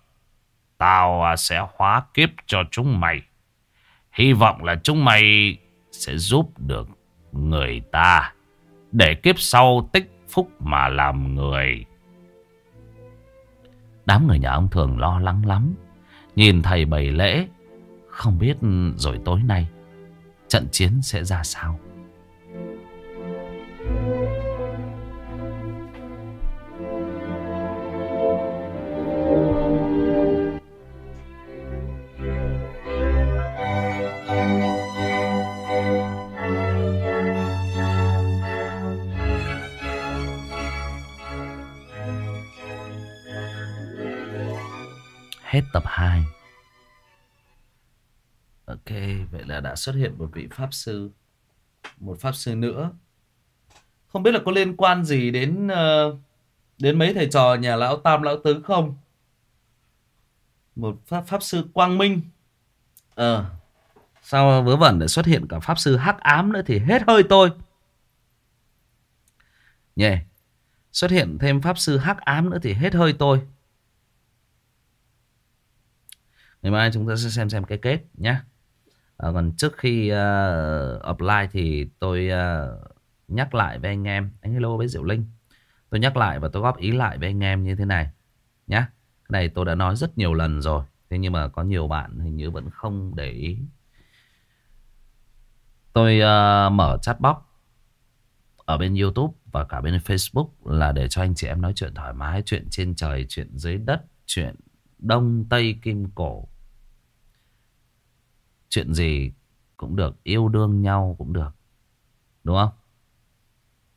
tao à, sẽ hóa kiếp cho chúng mày. Hy vọng là chúng mày sẽ giúp được người ta để kiếp sau tích phúc mà làm người. Đám người nhà ông thường lo lắng lắm. Nhìn thầy bày lễ, không biết ừ, rồi tối nay trận chiến sẽ ra sao. Hết tập 2 Ok Vậy là đã xuất hiện một vị Pháp Sư Một Pháp Sư nữa Không biết là có liên quan gì đến ờ, Đến mấy thầy trò nhà Lão Tam Lão Tứ không Một Pháp, pháp Sư Quang Minh Ờ Sao vớ vẩn lại xuất hiện cả Pháp Sư Hắc Ám nữa Thì hết hơi tôi Nhè yeah. Xuất hiện thêm Pháp Sư Hắc Ám nữa Thì hết hơi tôi Ngày mai chúng ta sẽ xem xem cái kết nhé. À, còn trước khi uh, apply thì tôi uh, nhắc lại với anh em. Anh hello với Diệu Linh. Tôi nhắc lại và tôi góp ý lại với anh em như thế này. Nhé. Cái này tôi đã nói rất nhiều lần rồi. Thế nhưng mà có nhiều bạn hình như vẫn không để ý. Tôi uh, mở chatbox ở bên YouTube và cả bên Facebook là để cho anh chị em nói chuyện thoải mái. Chuyện trên trời, chuyện dưới đất, chuyện đông tây kim cổ Chuyện gì cũng được, Yêu đương nhau cũng được. Đúng không?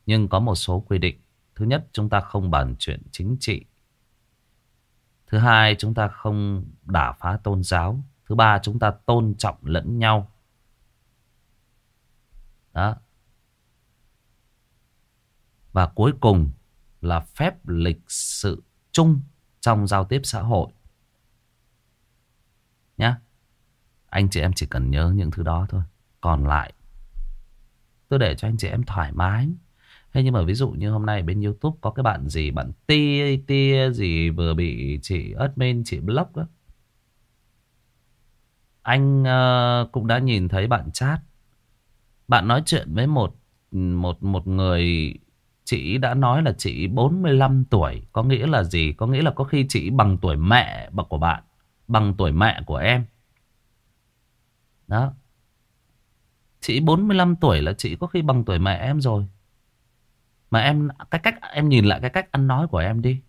Nhưng có một số quy định. Thứ nhất, chúng ta không bàn chuyện chính trị. Thứ hai, chúng ta không đả phá tôn giáo. Thứ ba, chúng ta tôn trọng lẫn nhau. Đó. Và cuối cùng là phép lịch sự chung trong giao tiếp xã hội. Nhá. Anh chị em chỉ cần nhớ những thứ đó thôi. Còn lại tôi để cho anh chị em thoải mái. Thế nhưng mà ví dụ như hôm nay bên Youtube có cái bạn gì, bạn tia tia gì vừa bị chị admin, chị block đó. Anh uh, cũng đã nhìn thấy bạn chat. Bạn nói chuyện với một một một người chị đã nói là chị 45 tuổi, có nghĩa là gì? Có nghĩa là có khi chị bằng tuổi mẹ của bạn, bằng tuổi mẹ của em. Đó. Chị 45 tuổi là chị có khi bằng tuổi mẹ em rồi. Mà em, cái cách, em nhìn lại cái cách ăn nói của em đi.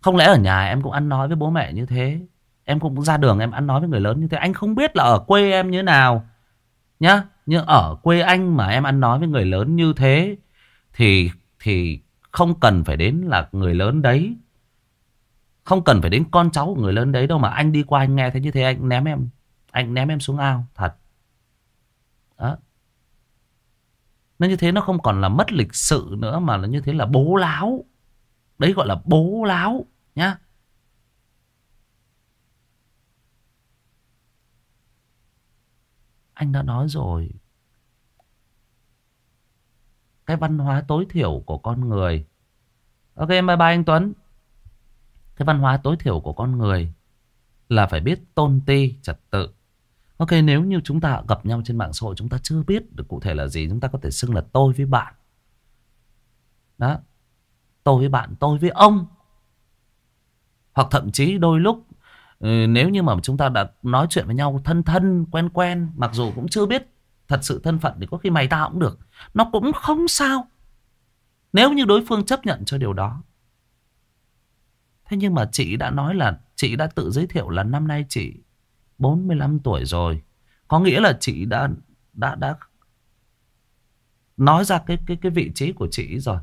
Không lẽ ở nhà em cũng ăn nói với bố mẹ như thế? Em cũng ra đường em ăn nói với người lớn như thế. Anh không biết là ở quê em như thế nào. Nhá. Nhưng ở quê anh mà em ăn nói với người lớn như thế. Thì thì không cần phải đến là người lớn đấy. Không cần phải đến con cháu của người lớn đấy đâu mà anh đi qua anh nghe thấy như thế, anh ném em anh ném em xuống ao, Thật. Đó. Nó như thế nó không còn là mất lịch sự nữa Mà là như thế là bố láo. Đấy gọi là bố láo, Nhá. Anh đã nói rồi. Cái văn hóa tối thiểu của con người. Ok, bye bye anh Tuấn. Cái văn hóa tối thiểu của con người Là phải biết tôn ti, trật tự. Ok nếu như chúng ta gặp nhau trên mạng xã hội Chúng ta chưa biết được cụ thể là gì Chúng ta có thể xưng là tôi với bạn. Đó. Tôi với bạn, tôi với ông. Hoặc thậm chí đôi lúc ừ, Nếu như mà chúng ta đã nói chuyện với nhau Thân thân, quen quen Mặc dù cũng chưa biết thật sự thân phận Thì có khi mày tao cũng được. Nó cũng không sao. Nếu như đối phương chấp nhận cho điều đó. Thế nhưng mà chị đã nói là Chị đã tự giới thiệu là năm nay chị 45 tuổi rồi. Có nghĩa là chị đã đã đã nói ra cái cái cái vị trí của chị rồi.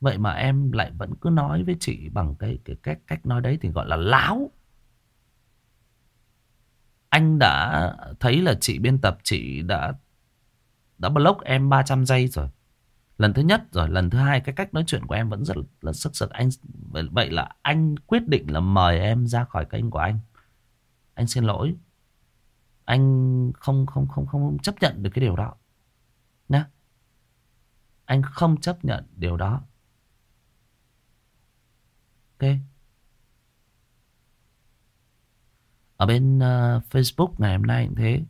Vậy mà em lại vẫn cứ nói với chị bằng cái cái cách cách nói đấy thì gọi là láo. Anh đã thấy là chị biên tập chị đã đã block em 300 giây rồi. Lần thứ nhất rồi, lần thứ hai cái cách nói chuyện của em vẫn rất là sức sực anh vậy là anh quyết định là mời em ra khỏi kênh của anh. Anh xin lỗi. Anh không không không không chấp nhận được cái điều đó. Nhá. Anh không chấp nhận điều đó. Ok. Ở bên uh, Facebook ngày hôm nay cũng thế.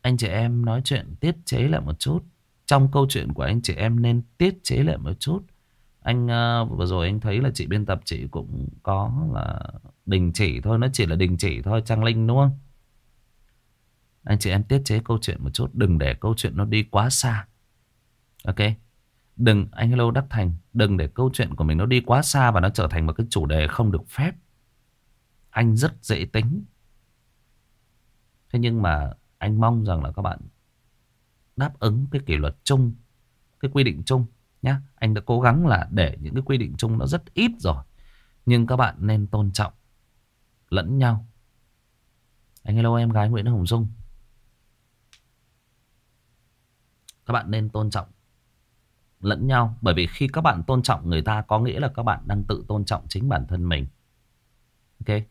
Anh chị em nói chuyện tiết chế lại một chút. Trong câu chuyện của anh chị em nên tiết chế lại một chút. Anh uh, vừa rồi anh thấy là chị biên tập chị cũng có là đình chỉ thôi. Nó chỉ là đình chỉ thôi Trang Linh đúng không? Anh chị em tiết chế câu chuyện một chút. Đừng để câu chuyện nó đi quá xa. Ok. Đừng, anh hello Đắc Thành. Đừng để câu chuyện của mình nó đi quá xa và nó trở thành một cái chủ đề không được phép. Anh rất dễ tính. Thế nhưng mà anh mong rằng là các bạn đáp ứng cái kỷ luật chung, cái quy định chung anh đã cố gắng là để những cái quy định chung nó rất ít rồi. Nhưng các bạn nên tôn trọng lẫn nhau. Anh hello em gái Nguyễn Hồng Dung. Các bạn nên tôn trọng lẫn nhau. Bởi vì khi các bạn tôn trọng người ta, có nghĩa là các bạn đang tự tôn trọng chính bản thân mình. Ok.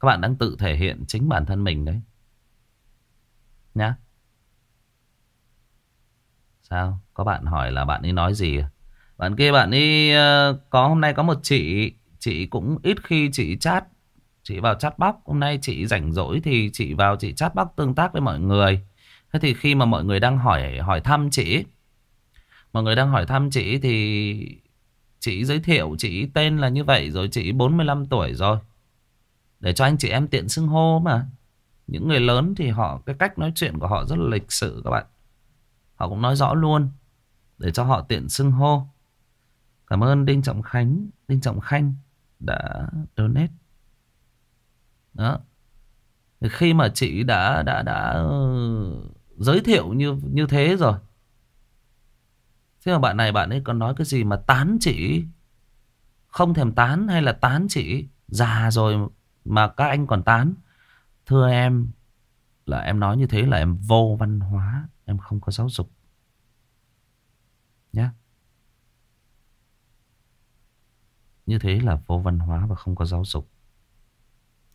Các bạn đang tự thể hiện chính bản thân mình đấy. Nhá. Sao? Có bạn hỏi là bạn ấy nói gì à? Bạn kia bạn ấy uh, có hôm nay có một chị Chị cũng ít khi chị chat. Chị vào chat box Hôm nay chị rảnh rỗi thì chị vào chị chat box tương tác với mọi người. Thế thì khi mà mọi người đang hỏi hỏi thăm chị Mọi người đang hỏi thăm chị thì Chị giới thiệu chị tên là như vậy Rồi chị 45 tuổi rồi. Để cho anh chị em tiện xưng hô mà. Những người lớn thì họ Cái cách nói chuyện của họ rất là lịch sự các bạn. Họ cũng nói rõ luôn, Để cho họ tiện xưng hô. Cảm ơn Đinh Trọng Khánh, Đinh Trọng Khanh đã donate. Đó. Khi mà chị đã đã đã ờ, giới thiệu như như thế rồi. Thế mà bạn này, bạn ấy còn nói cái gì mà tán chị không thèm tán hay là tán chị già rồi mà các anh còn tán. Thưa em, là em nói như thế là em vô văn hóa em không có giáo dục nhé. Như thế là vô văn hóa và không có giáo dục.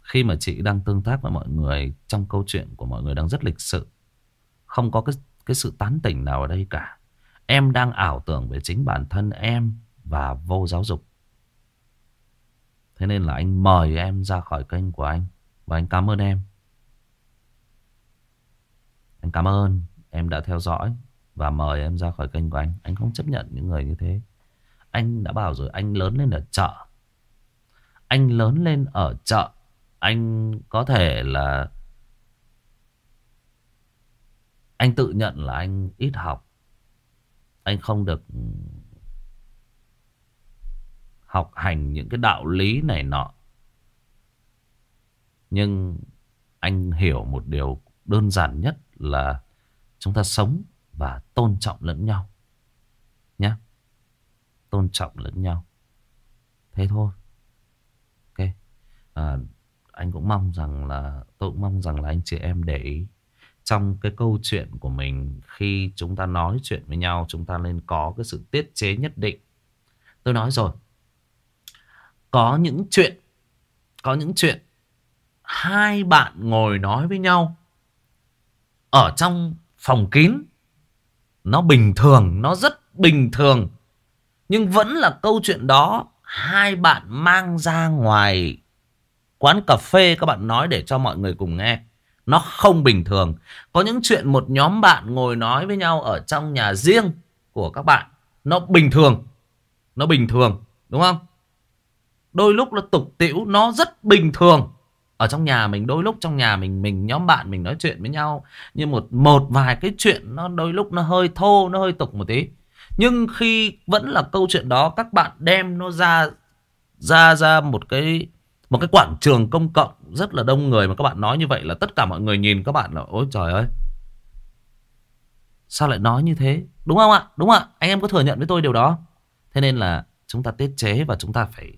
Khi mà chị đang tương tác với mọi người trong câu chuyện của mọi người đang rất lịch sự. Không có cái, cái sự tán tỉnh nào ở đây cả. Em đang ảo tưởng về chính bản thân em và vô giáo dục. Thế nên là anh mời em ra khỏi kênh của anh. Và anh cảm ơn em. Anh cảm ơn em đã theo dõi và mời em ra khỏi kênh của anh. Anh không chấp nhận những người như thế. Anh đã bảo rồi, anh lớn lên ở chợ Anh lớn lên ở chợ Anh có thể là, Anh tự nhận là anh ít học Anh không được Học hành những cái đạo lý này nọ Nhưng anh hiểu một điều đơn giản nhất là Chúng ta sống và tôn trọng lẫn nhau. Nhé tôn trọng lẫn nhau. Thế thôi. Ok. À, anh cũng mong rằng là tôi cũng mong rằng là anh chị em để ý trong cái câu chuyện của mình khi chúng ta nói chuyện với nhau chúng ta nên có cái sự tiết chế nhất định. Tôi nói rồi. Có những chuyện có những chuyện hai bạn ngồi nói với nhau ở trong phòng kín nó bình thường, nó rất bình thường nhưng vẫn là câu chuyện đó hai bạn mang ra ngoài quán cà phê, các bạn nói để cho mọi người cùng nghe. Nó không bình thường. Có những chuyện một nhóm bạn ngồi nói với nhau ở trong nhà riêng của các bạn. Nó bình thường. Nó bình thường. Đúng không? Đôi lúc nó tục tĩu. Nó rất bình thường. Ở trong nhà mình đôi lúc trong nhà mình mình nhóm bạn mình nói chuyện với nhau. như một một vài cái chuyện nó đôi lúc nó hơi thô, nó hơi tục một tí. Nhưng khi vẫn là câu chuyện đó các bạn đem nó ra ra ra một cái một cái quảng trường công cộng rất là đông người mà các bạn nói như vậy là tất cả mọi người nhìn các bạn là ôi trời ơi. Sao lại nói như thế? Đúng không ạ? Đúng ạ. Anh em có thừa nhận với tôi điều đó. Thế nên là chúng ta tiết chế và chúng ta phải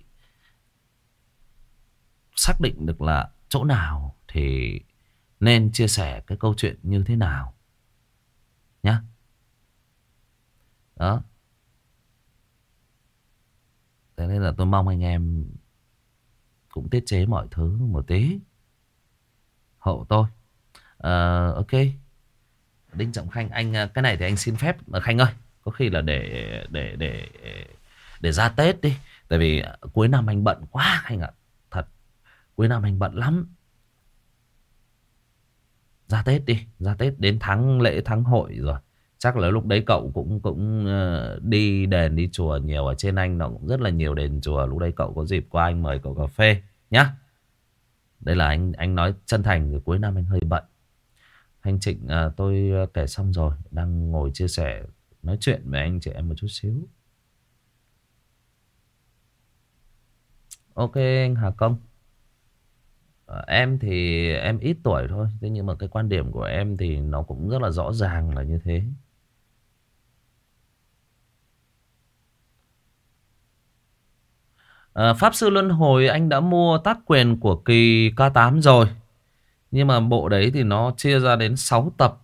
xác định được là chỗ nào thì nên chia sẻ cái câu chuyện như thế nào. Nhá. Đó. Thế nên là tôi mong anh em cũng tiết chế mọi thứ một tí. Hộ tôi. Uh, ok. Đinh Trọng Khanh, anh à, cái này thì anh xin phép mà Khanh ơi, có khi là để để để để ra Tết đi. Tại vì à, cuối năm anh bận quá Khanh ạ. À. Cuối năm anh bận lắm. Ra Tết đi, ra Tết đến tháng lễ tháng hội rồi. Chắc là lúc đấy cậu cũng cũng ờ, đi đền đi chùa nhiều ở trên anh nó cũng rất là nhiều đền chùa. Lúc đấy cậu có dịp qua anh mời cậu cà phê nhá. Đây là anh anh nói chân thành rồi cuối năm anh hơi bận. Anh Trịnh à, tôi ờ, kể xong rồi, đang ngồi chia sẻ nói chuyện với anh chị em một chút xíu. Ok anh Hà Công. Ờ, em thì em ít tuổi thôi thế nhưng mà cái quan điểm của em thì nó cũng rất là rõ ràng là như thế à, pháp sư luân hồi anh đã mua tác quyền của kỳ K8 rồi nhưng mà bộ đấy thì nó chia ra đến 6 tập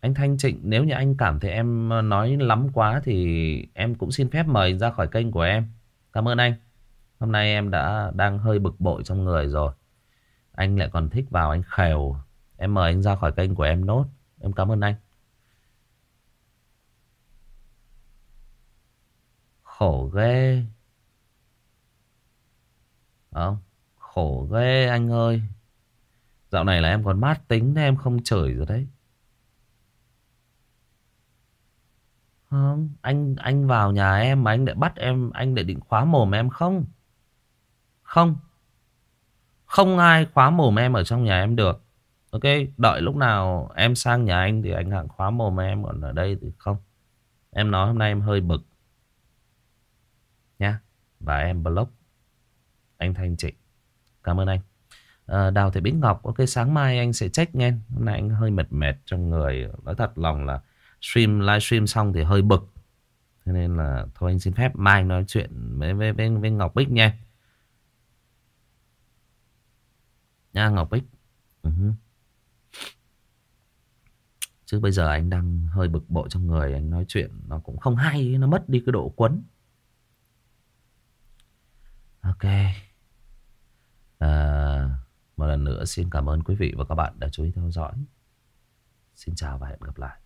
Anh Thanh Trịnh nếu như anh cảm thấy em ờ, nói lắm quá thì em cũng xin phép mời ra khỏi kênh của em. Cảm ơn anh. Hôm nay em đã, đang hơi bực bội trong người rồi. Anh lại còn thích vào anh khèo Em mời anh ra khỏi kênh của em nốt. Em cảm ơn anh. Khổ ghê. Không Khổ ghê anh ơi. Dạo này là em còn mát tính nên Em không chửi rồi đấy. Không, Anh anh vào nhà em mà anh lại bắt em, Anh lại định khóa mồm em không? Không. Không ai khóa mồm em ở trong nhà em được. Ok Đợi lúc nào em sang nhà anh Thì anh hạng khóa mồm em Còn ở đây thì không. Em nói hôm nay em hơi bực. Nha Và em block Anh Thanh Trịnh. Cảm ơn anh. À, Đào Thị Bích Ngọc Ok sáng mai anh sẽ check nghe. Hôm nay anh hơi mệt mệt trong người. Nói thật lòng là stream livestream xong thì hơi bực. Thế nên là thôi anh xin phép mai nói chuyện với, với, với, với Ngọc Bích nha Nha Ngọc Bích. Ừ uh -huh. Chứ bây giờ anh đang hơi bực bội trong người Anh nói chuyện nó cũng không hay Nó mất đi cái độ quấn. Ok. À, Một lần nữa xin cảm ơn quý vị và các bạn đã chú ý theo dõi. Xin chào và hẹn gặp lại.